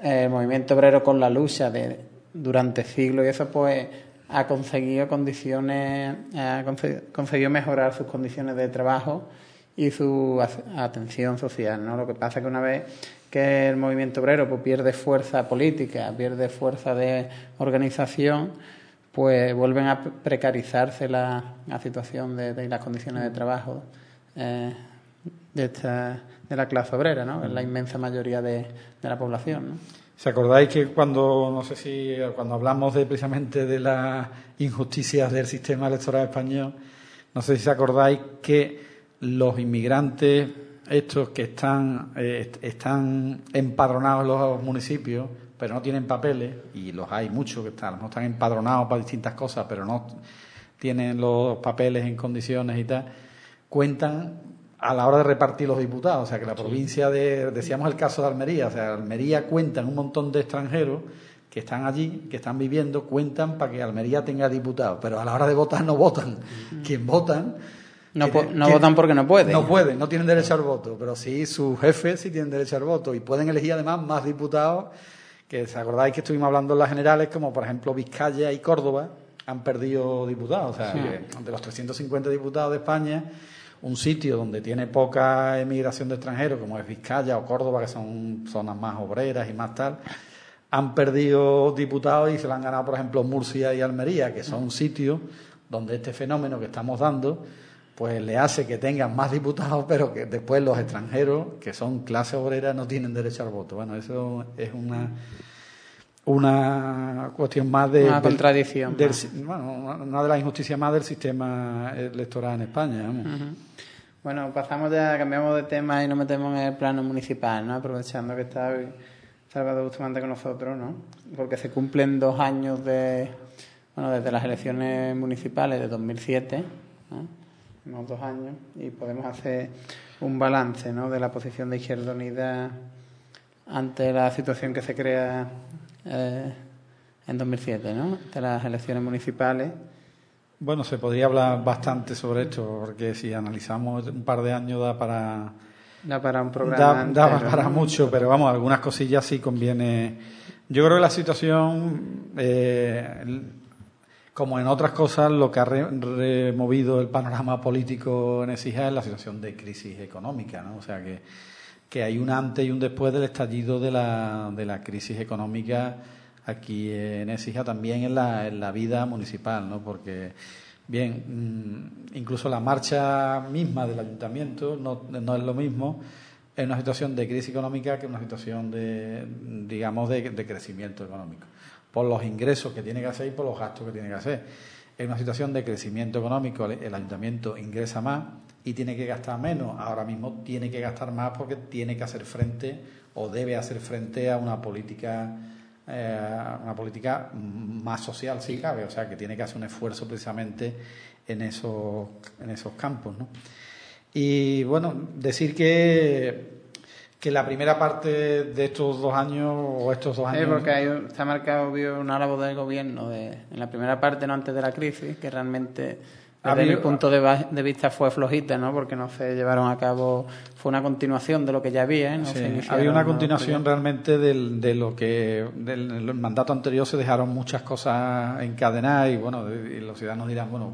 el movimiento obrero con la lucha de durante siglos y eso, pues ha conseguido condiciones, ha conseguido mejorar sus condiciones de trabajo y su atención social. ¿no? Lo que pasa es que una vez que el movimiento obrero pues, pierde fuerza política, pierde fuerza de organización, pues vuelven a precarizarse la, situación de, las condiciones de trabajo eh, de, esta, de la clase obrera, ¿no? la inmensa mayoría de, de la población. ¿no? ¿Se acordáis que cuando, no sé si, cuando hablamos de, precisamente de las injusticias del sistema electoral español, no sé si se acordáis que los inmigrantes, estos que están, eh, están empadronados en los municipios, pero no tienen papeles, y los hay muchos que están, no están empadronados para distintas cosas, pero no, tienen los papeles en condiciones y tal, cuentan a la hora de repartir los diputados. O sea, que la provincia de, decíamos el caso de Almería, o sea, Almería cuentan un montón de extranjeros que están allí, que están viviendo, cuentan para que Almería tenga diputados, pero a la hora de votar no votan. Quien votan... No, no votan porque no pueden. No pueden, no tienen derecho al voto, pero sí sus jefes sí tienen derecho al voto. Y pueden elegir además más diputados, que os acordáis que estuvimos hablando en las generales, como por ejemplo Vizcaya y Córdoba han perdido diputados, o sea, de los 350 diputados de España, un sitio donde tiene poca emigración de extranjeros, como es Vizcaya o Córdoba, que son zonas más obreras y más tal, han perdido diputados y se lo han ganado, por ejemplo, Murcia y Almería, que son sitios donde este fenómeno que estamos dando, pues le hace que tengan más diputados, pero que después los extranjeros, que son clase obrera, no tienen derecho al voto. Bueno, eso es una una cuestión más de una contradicción bueno una de las injusticias más del sistema electoral en España bueno pasamos ya cambiamos de tema y nos metemos en el plano municipal no aprovechando que está Salvador Bustamante con nosotros no porque se cumplen dos años de bueno desde las elecciones municipales de 2007 ¿no? unos dos años y podemos hacer un balance ¿no? de la posición de Izquierda Unida ante la situación que se crea eh, en 2007, ¿no? De las elecciones municipales. Bueno, se podría hablar bastante sobre esto, porque si analizamos un par de años da para... Da para un programa. Da, para mucho, pero vamos, algunas cosillas sí conviene. Yo creo que la situación, eh, como en otras cosas, lo que ha removido el panorama político en Ecija es la situación de crisis económica, ¿no? O sea que que hay un antes y un después del estallido de la, de la crisis económica aquí en Écija, también en la, en la vida municipal, ¿no? Porque, bien, mm, incluso la marcha misma del ayuntamiento no, no es lo mismo en una situación de crisis económica que en una situación de, digamos, de, de, crecimiento económico, por los ingresos que tiene que hacer y por los gastos que tiene que hacer. En una situación de crecimiento económico el ayuntamiento ingresa más y tiene que gastar menos. Ahora mismo tiene que gastar más porque tiene que hacer frente o debe hacer frente a una política eh, una política más social si cabe, o sea que tiene que hacer un esfuerzo precisamente en esos en esos campos, ¿no? Y bueno, decir que que la primera parte de estos dos años o estos dos años. Sí, porque hay, está marcado una labor del gobierno de, en la primera parte, no antes de la crisis, que realmente desde mi punto de, vista fue flojita, ¿no? Porque no se llevaron a cabo, fue una continuación de lo que ya había, ¿eh? había una continuación realmente del, de lo que, del mandato anterior se dejaron muchas cosas encadenadas y bueno, los ciudadanos dirán, bueno,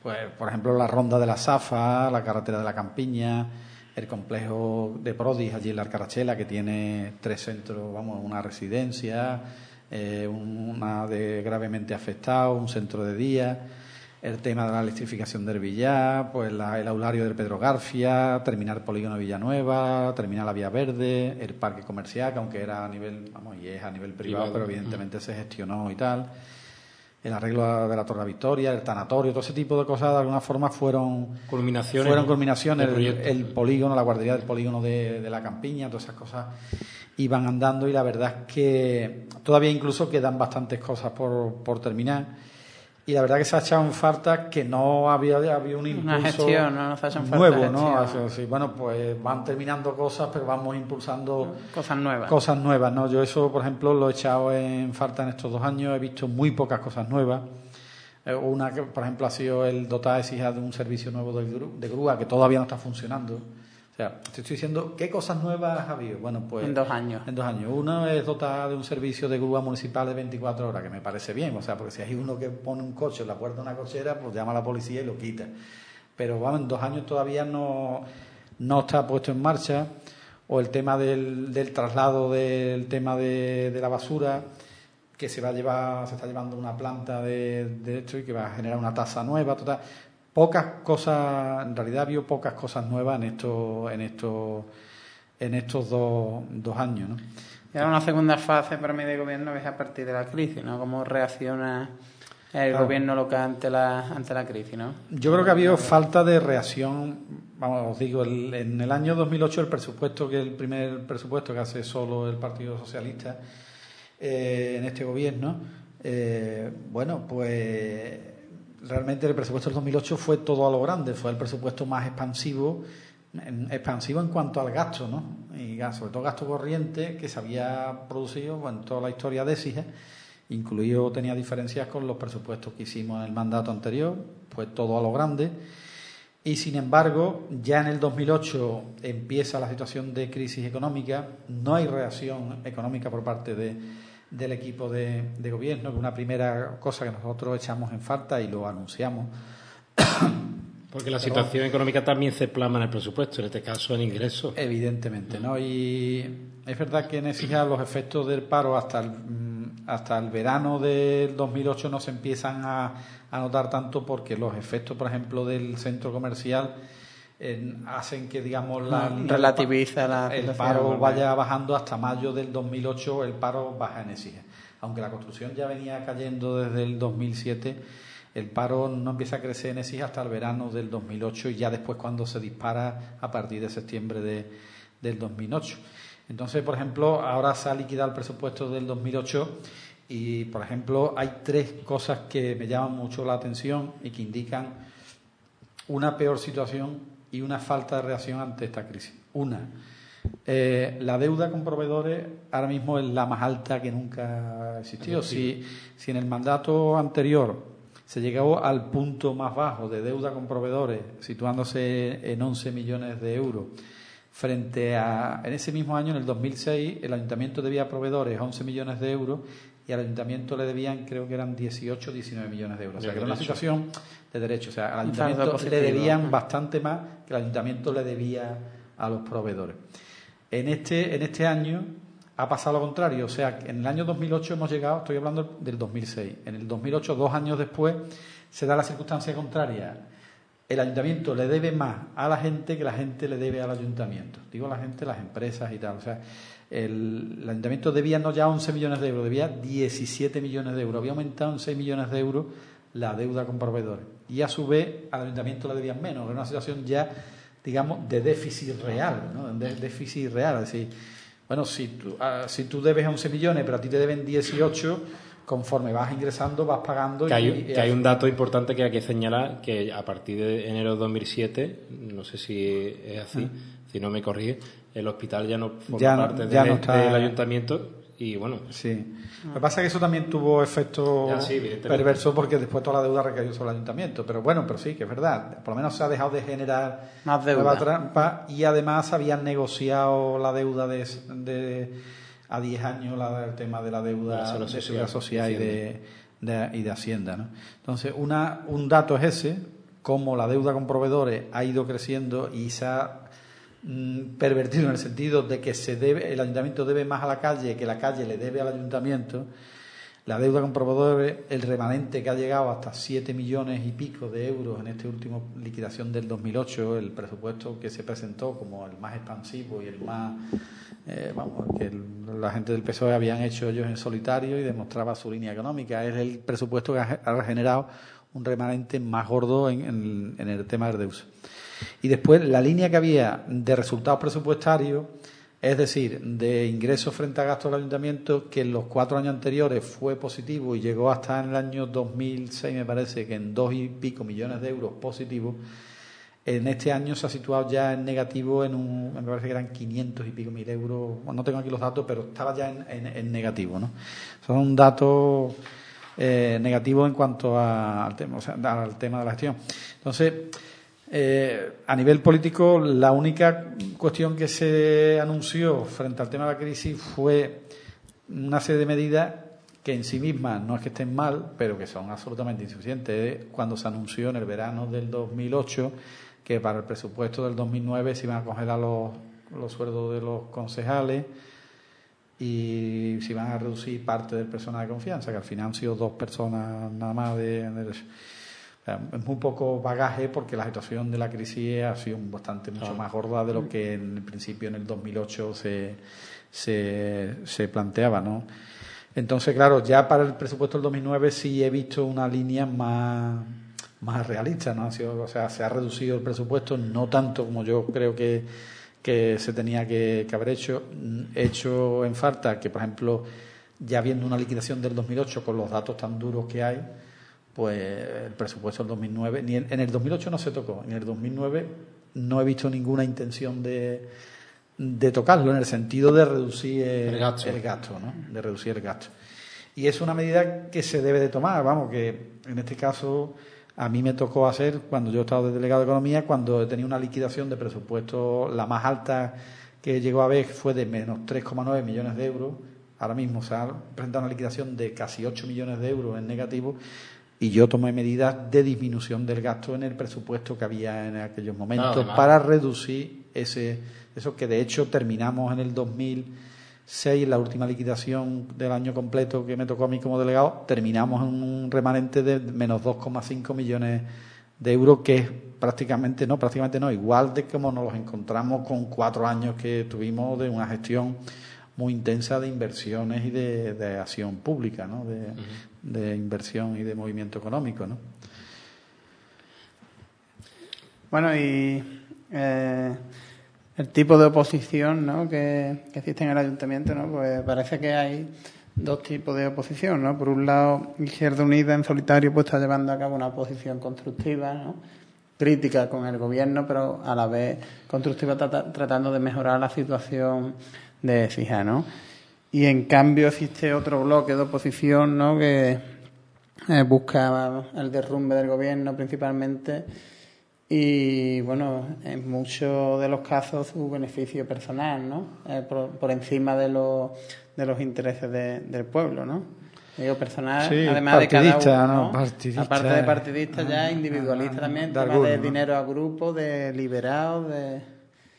pues por ejemplo la ronda de la Safa, la carretera de la Campiña, el complejo de Prodis allí en la Arcarachela que tiene tres centros, vamos, una residencia, eh, una de gravemente afectado, un centro de día el tema de la electrificación del Villar, pues el aulario del Pedro García, terminar el polígono Villanueva, terminar la Vía Verde, el parque comercial, que aunque era a nivel, vamos, y es a nivel privado, pero evidentemente se gestionó y tal, el arreglo de la Torre Victoria, el tanatorio, todo ese tipo de cosas de alguna forma fueron culminaciones, fueron culminaciones el, polígono, la guardería del polígono de, de la Campiña, todas esas cosas iban andando y la verdad es que todavía incluso quedan bastantes cosas por, por terminar y la verdad que se ha echado en falta que no había, había un impulso nuevo, ¿no? bueno, pues van terminando cosas, pero vamos impulsando cosas nuevas. Cosas nuevas, ¿no? Yo eso, por ejemplo, lo he echado en falta en estos dos años, he visto muy pocas cosas nuevas. Eh, una que, por ejemplo, ha sido el dotar de un servicio nuevo de grúa que todavía no está funcionando sea, te estoy diciendo, ¿qué cosas nuevas ha habido? Bueno, pues... En dos años. En dos años. Uno es dotar de un servicio de grúa municipal de 24 horas, que me parece bien, o sea, porque si hay uno que pone un coche en la puerta de una cochera, pues llama a la policía y lo quita. Pero vamos, en dos años todavía no, no está puesto en marcha. O el tema del, del traslado del tema de, de la basura, que se va a llevar, se está llevando una planta de, de esto y que va a generar una tasa nueva, total pocas cosas, en realidad vio pocas cosas nuevas en estos, en estos, en estos dos, dos años. ¿no? Y ahora una segunda fase para mí de gobierno es a partir de la crisis, ¿no? ¿Cómo reacciona el gobierno local ante la, ante la crisis, ¿no? Yo creo que ha habido falta de reacción, vamos, os digo, en el año 2008 el presupuesto, que el primer presupuesto que hace solo el Partido Socialista eh, en este gobierno, eh, bueno, pues realmente el presupuesto del 2008 fue todo a lo grande, fue el presupuesto más expansivo, expansivo en cuanto al gasto, ¿no? Y sobre todo gasto corriente que se había producido en toda la historia de SIGE, incluido tenía diferencias con los presupuestos que hicimos en el mandato anterior, fue todo a lo grande. Y sin embargo, ya en el 2008 empieza la situación de crisis económica, no hay reacción económica por parte de, del equipo de, de gobierno, que una primera cosa que nosotros echamos en falta y lo anunciamos. Porque la situación económica también se plasma en el presupuesto, en este caso en ingresos. Evidentemente, ¿no? Y es verdad que en Écija los efectos del paro hasta el, mm, hasta el verano del 2008 no se empiezan a, a notar tanto porque los efectos, por ejemplo, del centro comercial en- hacen que, digamos, la, Mm, relativiza la el paro vaya bajando hasta mayo del 2008, el paro baja en Écija. Aunque la construcción ya venía cayendo desde el 2007, el paro no empieza a crecer en Écija hasta el verano del 2008 y ya después cuando se dispara a partir de septiembre de, del 2008. Entonces, por ejemplo, ahora se ha liquidado el presupuesto del 2008 y, por ejemplo, hay tres cosas que me llaman mucho la atención y que indican una peor situación y una falta de reacción ante esta crisis. Una, eh, la deuda con proveedores ahora mismo es la más alta que nunca ha existido. Si, si en el mandato anterior se llegó al punto más bajo de deuda con proveedores, situándose en 11 millones de euros, frente a, en ese mismo año, en el 2006, el ayuntamiento debía a proveedores 11 millones de euros y al ayuntamiento le debían, creo que eran 18 o 19 millones de euros. O sea, que era una situación de derecho. O sea, al ayuntamiento le debían bastante más que el ayuntamiento le debía a los proveedores. En este, en este año ha pasado lo contrario, o sea, en el año 2008 hemos llegado, estoy hablando del 2006, en el 2008, dos años después, se da la circunstancia contraria. El ayuntamiento le debe más a la gente que la gente le debe al ayuntamiento. Digo la gente, las empresas y tal. O sea, el, el ayuntamiento debía no ya 11 millones de euros, debía 17 millones de euros. Había aumentado en 6 millones de euros la deuda con proveedores. Y a su vez al ayuntamiento le debían menos. Era una situación ya, digamos, de déficit real, ¿no? De déficit real. Es decir, bueno, si tú, ah, si tú debes 11 millones, pero a ti te deben 18, conforme vas ingresando, vas pagando. Que y- hay, y que hay un dato importante que hay que señalar, que a partir de enero de 2007, no sé si es así, si no me corrige, el hospital ya no forma. Ya parte ya del, no está- del ayuntamiento y bueno, Sí. Lo que pasa es que eso también tuvo efecto Ya, sí, evidentemente. perverso porque después toda la deuda recayó sobre el ayuntamiento. Pero bueno, pero sí, que es verdad. Por lo menos se ha dejado de generar Más deuda. nueva trampa y además habían negociado la deuda de, de- a 10 años la, el tema de la deuda De la seguridad de social, seguridad social y de, de- y de Hacienda. ¿no? Entonces, una, un dato es ese, cómo la deuda con proveedores ha ido creciendo y se ha pervertido en el sentido de que se debe, el ayuntamiento debe más a la calle que la calle le debe al ayuntamiento. La deuda con proveedores, el remanente que ha llegado hasta 7 millones y pico de euros en esta última liquidación del 2008, el presupuesto que se presentó como el más expansivo y el más, eh, vamos, que la gente del PSOE habían hecho ellos en solitario y demostraba su línea económica. Es el presupuesto que ha ge- ha generado un remanente más gordo en, en- el tema del deuda. Y después la línea que había de resultados presupuestarios, es decir, de ingresos frente a gastos del ayuntamiento, que en los cuatro años anteriores fue positivo y llegó hasta en el año 2006, me parece que en dos y pico millones de euros positivo, en este año se ha situado ya en negativo en un, me parece que eran 500 y pico mil euros, no tengo aquí los datos, pero estaba ya en, en- en negativo, ¿no? Son datos eh, negativos en cuanto a- al tema, o sea, al tema de la gestión. Entonces, eh, a nivel político, la única cuestión que se anunció frente al tema de la crisis fue una serie de medidas que en sí mismas no es que estén mal, pero que son absolutamente insuficientes. Cuando se anunció en el verano del 2008 que para el presupuesto del 2009 se iban a congelar los, los sueldos de los concejales y se iban a reducir parte del personal de confianza, que al final han sido dos personas nada más de, es muy poco bagaje porque la situación de la crisis ha sido bastante mucho más gorda de lo que en el principio en el 2008 se, se, se planteaba, ¿no? Entonces, claro, ya para el presupuesto del 2009 sí he visto una línea más, más realista, ¿no? Ha sido, o sea, se ha reducido el presupuesto, no tanto como yo creo que, que se tenía que, que haber hecho. He hecho en falta que, por ejemplo, ya viendo una liquidación del 2008 con los datos tan duros que hay, pues el presupuesto del 2009, ni en, en el 2008 no se tocó, en el 2009 no he visto ninguna intención de, de tocarlo en el sentido de reducir el, El gasto. el gasto, ¿no? De reducir el gasto. Y es una medida que se debe de tomar, vamos, que en este caso a mí me tocó hacer cuando yo estaba de delegado de economía, cuando tenía una liquidación de presupuesto, la más alta que llegó a ver fue de menos 3,9 millones de euros. Ahora mismo se ha presentado una liquidación de casi 8 millones de euros en negativo y yo tomé medidas de disminución del gasto en el presupuesto que había en aquellos momentos para reducir ese eso que de hecho terminamos en el 2006 la última liquidación del año completo que me tocó a mí como delegado terminamos en un remanente de menos 2,5 millones de euros que es prácticamente no prácticamente no igual de como nos los encontramos con cuatro años que tuvimos de una gestión muy intensa de inversiones y de, de acción pública ¿no? de, de inversión y de movimiento económico ¿no? Bueno, y eh, el tipo de oposición ¿no? que, que existe en el ayuntamiento, ¿no? pues parece que hay dos tipos de oposición. ¿no? Por un lado, Izquierda Unida en solitario pues está llevando a cabo una oposición constructiva, ¿no? crítica con el gobierno, pero a la vez constructiva trata- tratando de mejorar la situación de Fija. ¿no? Y en cambio existe otro bloque de oposición ¿no? que eh, busca el derrumbe del gobierno principalmente y bueno, en muchos de los casos su beneficio personal, ¿no? Eh, por, por encima de, los de los intereses de- del pueblo, ¿no? Digo personal, Sí, además de cada uno, ¿no? ¿no? Partidista. aparte de partidista ya individualista también, de de dinero a grupo, de liberados, de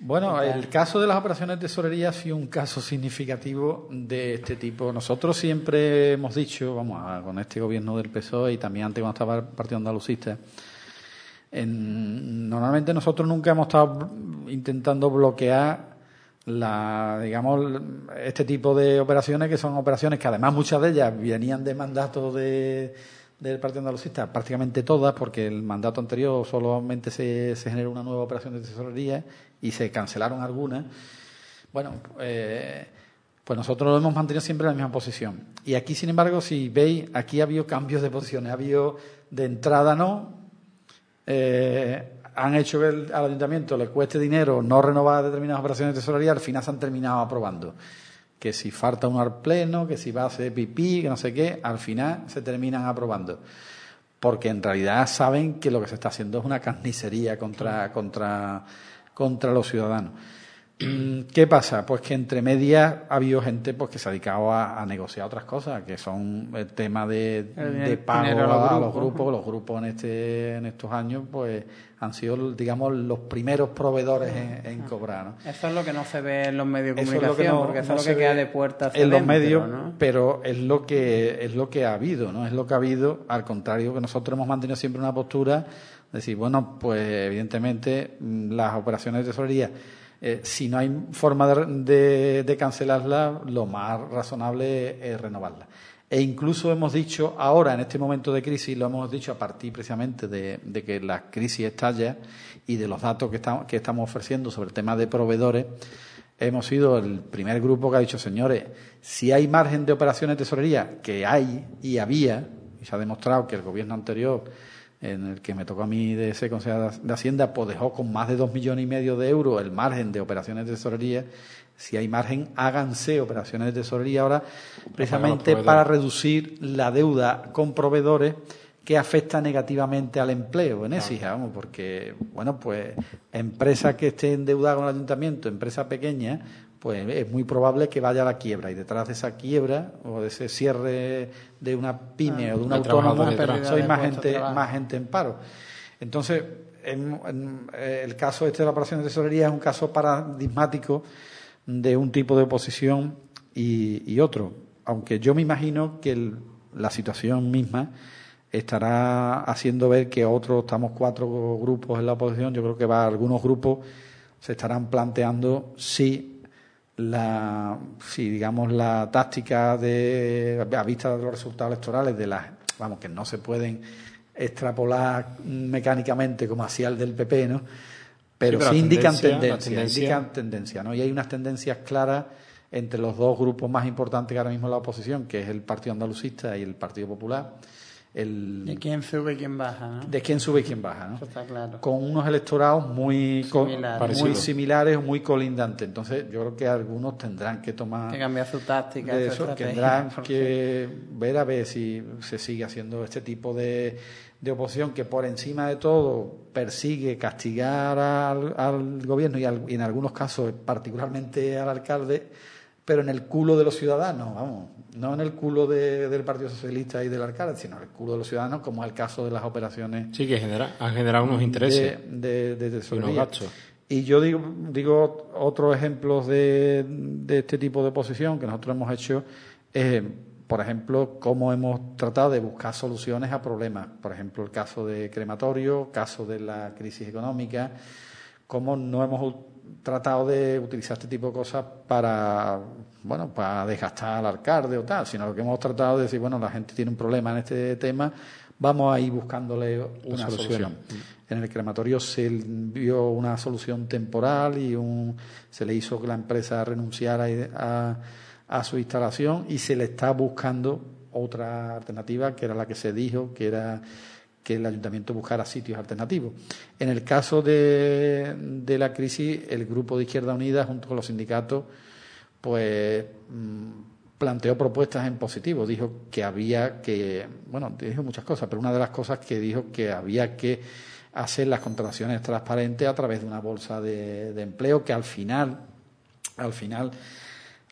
Bueno, el caso de las operaciones de tesorería ha sido un caso significativo de este tipo. Nosotros siempre hemos dicho, vamos, a- con este gobierno del PSOE y también antes cuando estaba el Partido Andalucista, en- normalmente nosotros nunca hemos estado intentando bloquear la, digamos, este tipo de operaciones que son operaciones que además muchas de ellas venían de mandato de, del Partido Andalucista, prácticamente todas, porque el mandato anterior solamente se, se generó una nueva operación de tesorería y se cancelaron algunas. Bueno, eh, pues nosotros hemos mantenido siempre la misma posición. Y aquí, sin embargo, si veis, aquí ha habido cambios de posiciones. Ha habido de entrada no, eh, han hecho que al ayuntamiento le cueste dinero no renovar determinadas operaciones de tesorería, al final se han terminado aprobando. Que si falta uno al pleno, que si va a hacer pipí, que no sé qué, al final se terminan aprobando. Porque en realidad saben que lo que se está haciendo es una carnicería contra, contra, contra los ciudadanos. Mm, ¿Qué pasa? Pues que entre medias ha habido gente pues, que se ha dedicado a, a negociar otras cosas, que son el tema de, de pago a los a los grupos. Los grupos en, este, en estos años pues han sido, digamos, los primeros proveedores en, en cobrar. ¿no? Eso es lo que no se ve en los medios de Eso es lo comunicación, no- porque eso no es lo que queda de puerta hacia en los medios, pero es lo que es lo que ha habido, ¿no? Es lo que ha habido, al contrario que nosotros hemos mantenido siempre una postura decir, bueno, pues evidentemente mm, las operaciones de tesorería, eh, si no hay forma de, de, de cancelarlas, lo más razonable es renovarlas. E incluso hemos dicho ahora, en este momento de crisis, lo hemos dicho a partir precisamente de, que la crisis estalla y de los datos que, estamos que estamos ofreciendo sobre el tema de proveedores, hemos sido el primer grupo que ha dicho, señores, si hay margen de operaciones de tesorería, que hay y había, y se ha demostrado que el gobierno anterior, en el que me tocó a mí de ese Consejo de Hacienda, pues dejó con más de dos millones y medio de euros el margen de operaciones de tesorería. Si hay margen, háganse operaciones de tesorería ahora, precisamente para reducir la deuda con proveedores que afecta negativamente al empleo en Écija, vamos, porque, bueno, pues empresa que esté endeudada con el ayuntamiento, empresa pequeña, pues es muy probable que vaya a la quiebra y detrás de esa quiebra o de ese cierre de una pyme Ah, o de un hay autónomo, de más gente, más gente en paro. Entonces, en- en, eh, el caso este de la operación de tesorería es un caso paradigmático de un tipo de oposición y, y otro. Aunque yo me imagino que el- la situación misma estará haciendo ver que otros, estamos cuatro grupos en la oposición, yo creo que va, algunos grupos se estarán planteando si la, si digamos la táctica de a vista de los resultados electorales de las, vamos, que no se pueden extrapolar mecánicamente como hacía el del PP, ¿no? Pero Sí, pero sí, indican tendencia- tendencia, indican tendencia, ¿no? Y hay unas tendencias claras entre los dos grupos más importantes que ahora mismo la oposición, que es el Partido Andalucista y el Partido Popular, el De quién sube y quién baja, ¿no? de quién sube y quién baja, ¿no? Eso está claro. con unos electorados muy, muy similares, muy colindantes. Entonces, yo creo que algunos tendrán que tomar Que cambiar su táctica, de eso, tendrán porque- que ver a ver si se sigue haciendo este tipo de, de oposición que por encima de todo persigue castigar al, al gobierno y, al- y en algunos casos particularmente al alcalde, pero en el culo de los ciudadanos, vamos, no en el culo de- del Partido Socialista y del alcalde, sino en el culo de los ciudadanos, como es el caso de las operaciones Sí, que genera, han generado unos intereses de, de, de y unos gastos. Y yo digo, digo otros ejemplos de, de este tipo de oposición que nosotros hemos hecho, eh, por ejemplo, cómo hemos tratado de buscar soluciones a problemas. Por ejemplo, el caso de crematorio, caso de la crisis económica, cómo no hemos tratado de utilizar este tipo de cosas para, bueno, para desgastar al alcalde o tal, sino lo que hemos tratado de decir, bueno, la gente tiene un problema en este tema, vamos a ir buscándole una solución. solución. En el crematorio se vio una solución temporal y un, se le hizo que la empresa renunciara a, a su instalación y se le está buscando otra alternativa que era la que se dijo que era que el ayuntamiento buscara sitios alternativos. En el caso de, de la crisis, el grupo de Izquierda Unida, junto con los sindicatos, pues mm, planteó propuestas en positivo. Dijo que había que, bueno, dijo muchas cosas, pero una de las cosas que dijo que había que hacer las contrataciones transparentes a través de una bolsa de, empleo que al final, al final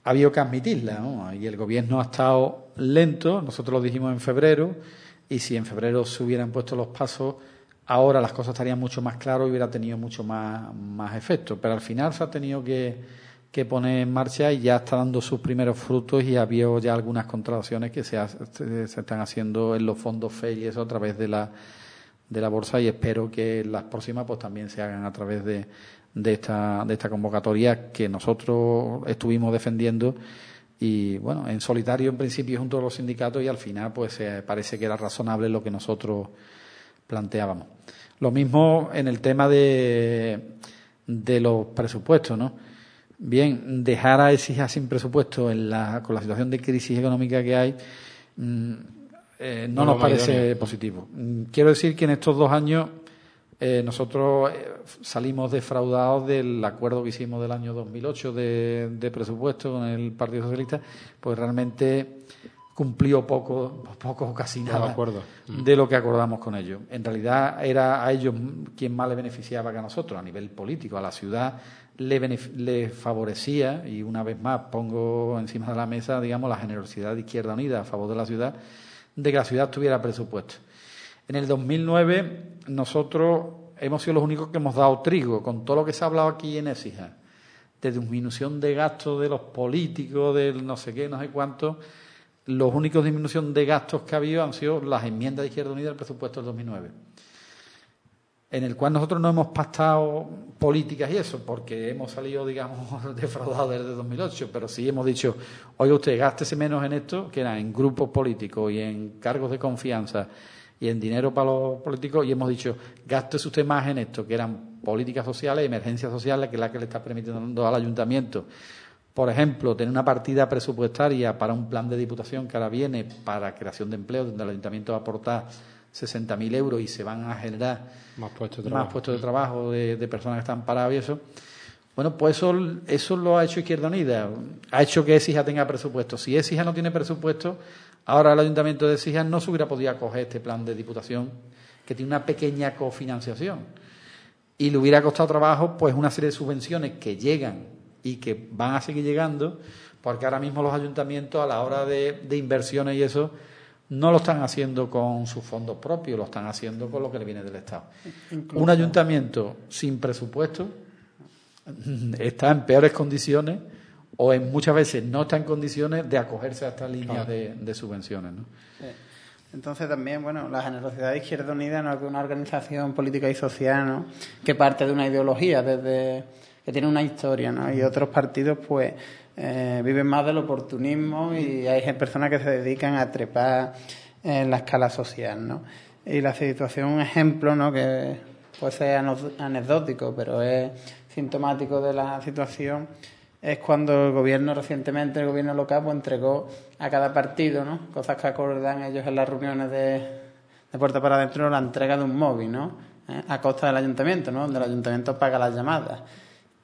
ha habido que admitirla. Y el gobierno ha estado lento, nosotros lo dijimos en febrero, y si en febrero se hubieran puesto los pasos, ahora las cosas estarían mucho más claras y hubiera tenido mucho más, más efecto. Pero al final se ha tenido que, que poner en marcha y ya está dando sus primeros frutos y ha habido ya algunas contrataciones que se, ha- se están haciendo en los fondos FE y eso a través de la, de la bolsa y espero que las próximas pues también se hagan a través de, de esta, de esta convocatoria que nosotros estuvimos defendiendo y bueno, en solitario en principio junto a los sindicatos y al final pues eh, parece que era razonable lo que nosotros planteábamos. Lo mismo en el tema de, de los presupuestos, ¿no? Bien, dejar a Exija sin presupuesto en la, con la situación de crisis económica que hay mm, eh, no No nos parece positivo. Mm, Quiero decir que en estos dos años eh, nosotros eh, salimos defraudados del acuerdo que hicimos del año 2008 de, de presupuesto con el Partido Socialista, pues realmente cumplió poco, poco o casi nada de acuerdo. de lo que acordamos con ellos. En realidad era a ellos quien más le beneficiaba que a nosotros, a nivel político, a la ciudad le, le favorecía, y una vez más pongo encima de la mesa, digamos, la generosidad de Izquierda Unida a favor de la ciudad, de que la ciudad tuviera presupuesto. En el 2009 nosotros hemos sido los únicos que hemos dado trigo con todo lo que se ha hablado aquí en Écija, de disminución de gastos de los políticos, del no sé qué, no sé cuánto. Los únicos disminución de gastos que ha habido han sido las enmiendas de Izquierda Unida al presupuesto del 2009 en el cual nosotros no hemos pactado políticas y eso, porque hemos salido, digamos, defraudados desde 2008, pero sí hemos dicho, oye usted, gástese menos en esto, que era en grupos políticos y en cargos de confianza y en dinero para los políticos, y hemos dicho, gástese usted más en esto, que eran políticas sociales, emergencias sociales, que es la que le está permitiendo al ayuntamiento. Por ejemplo, tener una partida presupuestaria para un plan de diputación que ahora viene para creación de empleo, donde el ayuntamiento va a aportar 60.000 euros y se van a generar Más puestos de trabajo. más puestos de trabajo de, de personas que están paradas y eso. Bueno, pues eso, eso lo ha hecho Izquierda Unida. Ha hecho que Exija tenga presupuesto. Si Exija no tiene presupuesto, ahora el Ayuntamiento de Exija no se hubiera podido acoger este plan de diputación que tiene una pequeña cofinanciación. Y le hubiera costado trabajo pues una serie de subvenciones que llegan y que van a seguir llegando, porque ahora mismo los ayuntamientos a la hora de, de inversiones y eso no lo están haciendo con sus fondos propios, lo están haciendo con lo que le viene del Estado. Un ayuntamiento sin presupuesto está en peores condiciones o en muchas veces no está en condiciones de acogerse a estas líneas de, de subvenciones. ¿no? Sí. Entonces también, bueno, la generosidad de Izquierda Unida no es una organización política y social, ¿no? Que parte de una ideología, desde que tiene una historia, ¿no? Y otros partidos, pues, eh, viven más del oportunismo y hay personas que se dedican a trepar en la escala social, ¿no? Y la situación, un ejemplo, ¿no? Que puede ser anecdótico, pero es sintomático de la situación, es cuando el gobierno recientemente, el gobierno local, pues entregó a cada partido, ¿no? Cosas que acordan ellos en las reuniones de, de puerta para adentro la entrega de un móvil, ¿no? ¿Eh? A costa del ayuntamiento, ¿no? Donde el ayuntamiento paga las llamadas.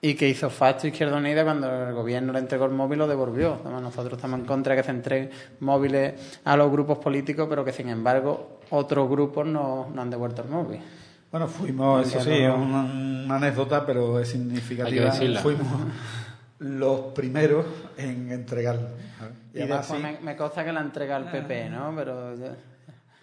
Y que hizo Facto Izquierda Unida cuando el gobierno le entregó el móvil lo devolvió. Nosotros estamos en contra de que se entreguen móviles a los grupos políticos, pero que sin embargo otros grupos no, no han devuelto el móvil. Bueno, fuimos, eso sí, no- una, una anécdota, pero es significativa. Hay que decirla. Fuimos los primeros en entregarlo. Y, además, después sí, me, me consta que la entrega el PP, ¿no? Pero ya-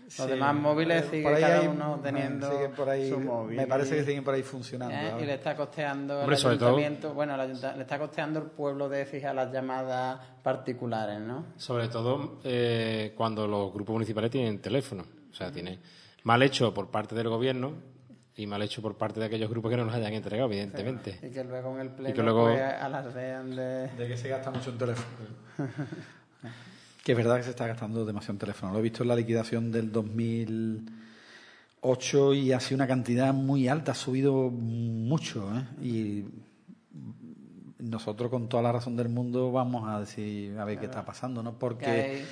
los sí, demás móviles siguen cada hay- uno teniendo siguen por ahí, su móvil. Me parece que siguen por ahí funcionando. ¿eh? Y le está costeando Hombre, el todo- ayuntamiento, bueno, el ayunta- le está costeando el pueblo de fijar las llamadas particulares, ¿no? Sobre todo eh, cuando los grupos municipales tienen teléfono. O sea, tiene mal hecho por parte del gobierno y mal hecho por parte de aquellos grupos que no nos hayan entregado, evidentemente. Y que luego en el pleno que luego- pues, alardean de... De que se gasta mucho en teléfono. que es verdad que se está gastando demasiado en teléfono. Lo he visto en la liquidación del 2008 y ha sido una cantidad muy alta, ha subido mucho. ¿eh? Y nosotros con toda la razón del mundo vamos a decir a ver qué está pasando, ¿no? Que Porque, hay,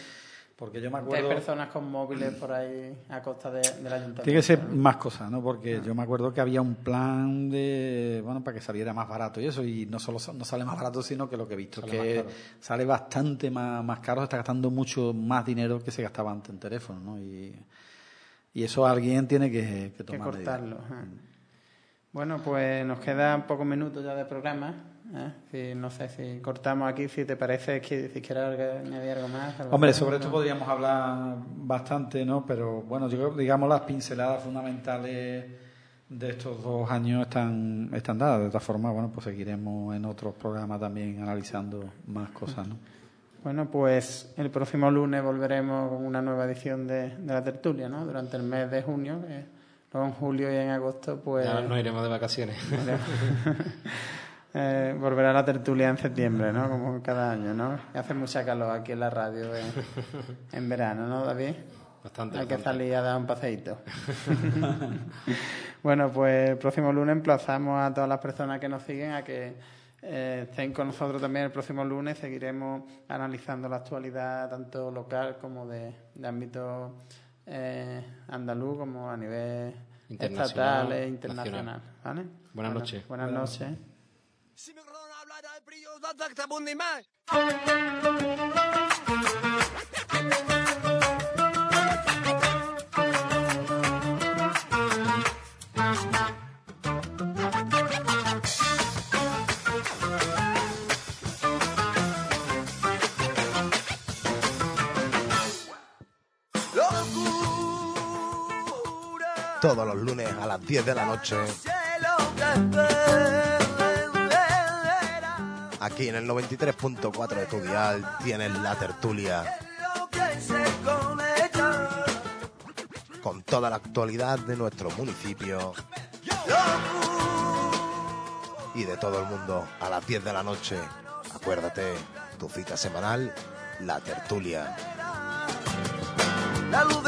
porque yo me que hay acuerdo... personas con móviles por ahí a costa de- del ayuntamiento. Tiene que ser más cosas, ¿no? Porque yo me acuerdo que había un plan de, bueno, para que saliera más barato y eso, y no solo no sale más barato, sino que lo que he visto Sale que sale bastante más, más caro, se está gastando mucho más dinero que se gastaba antes en teléfono, ¿no? Y, y eso alguien tiene que, que que tomar medidas. cortarlo. ajá. Bueno, pues nos quedan pocos minutos ya de programa. ¿Eh? Si, no sé si cortamos aquí, si te parece, que, si quieres añadir algo más. algo Hombre, sobre ¿no? esto podríamos hablar bastante, ¿no? Pero bueno, yo creo, digamos, las pinceladas fundamentales de estos dos años están, están dadas. De todas formas, bueno, pues seguiremos en otros programas también analizando más cosas, ¿no? Bueno, pues el próximo lunes volveremos con una nueva edición de, de la tertulia, ¿no? Durante el mes de junio. luego en julio y en agosto, pues. Ya nos iremos de vacaciones. eh, volverá la tertulia en septiembre, ¿no? Como cada año, ¿no? Y hace mucha calor aquí en la radio en, en verano, ¿no, David? Bastante, Hay que salir a dar un paseíto. bueno, pues el próximo lunes emplazamos a todas las personas que nos siguen a que eh, estén con nosotros también el próximo lunes. Seguiremos analizando la actualidad tanto local como de, de ámbito eh, andaluz como a nivel Internacional, estatal e internacional. nacional. ¿vale? Buenas Bueno, noches. Buenas noches. Locura, Todos los lunes a las 10 de la noche. Aquí en el 93.4 de tu dial tienes la tertulia. Con toda la actualidad de nuestro municipio. Y de todo el mundo a las 10 de la noche. Acuérdate, tu cita semanal, la tertulia. La luz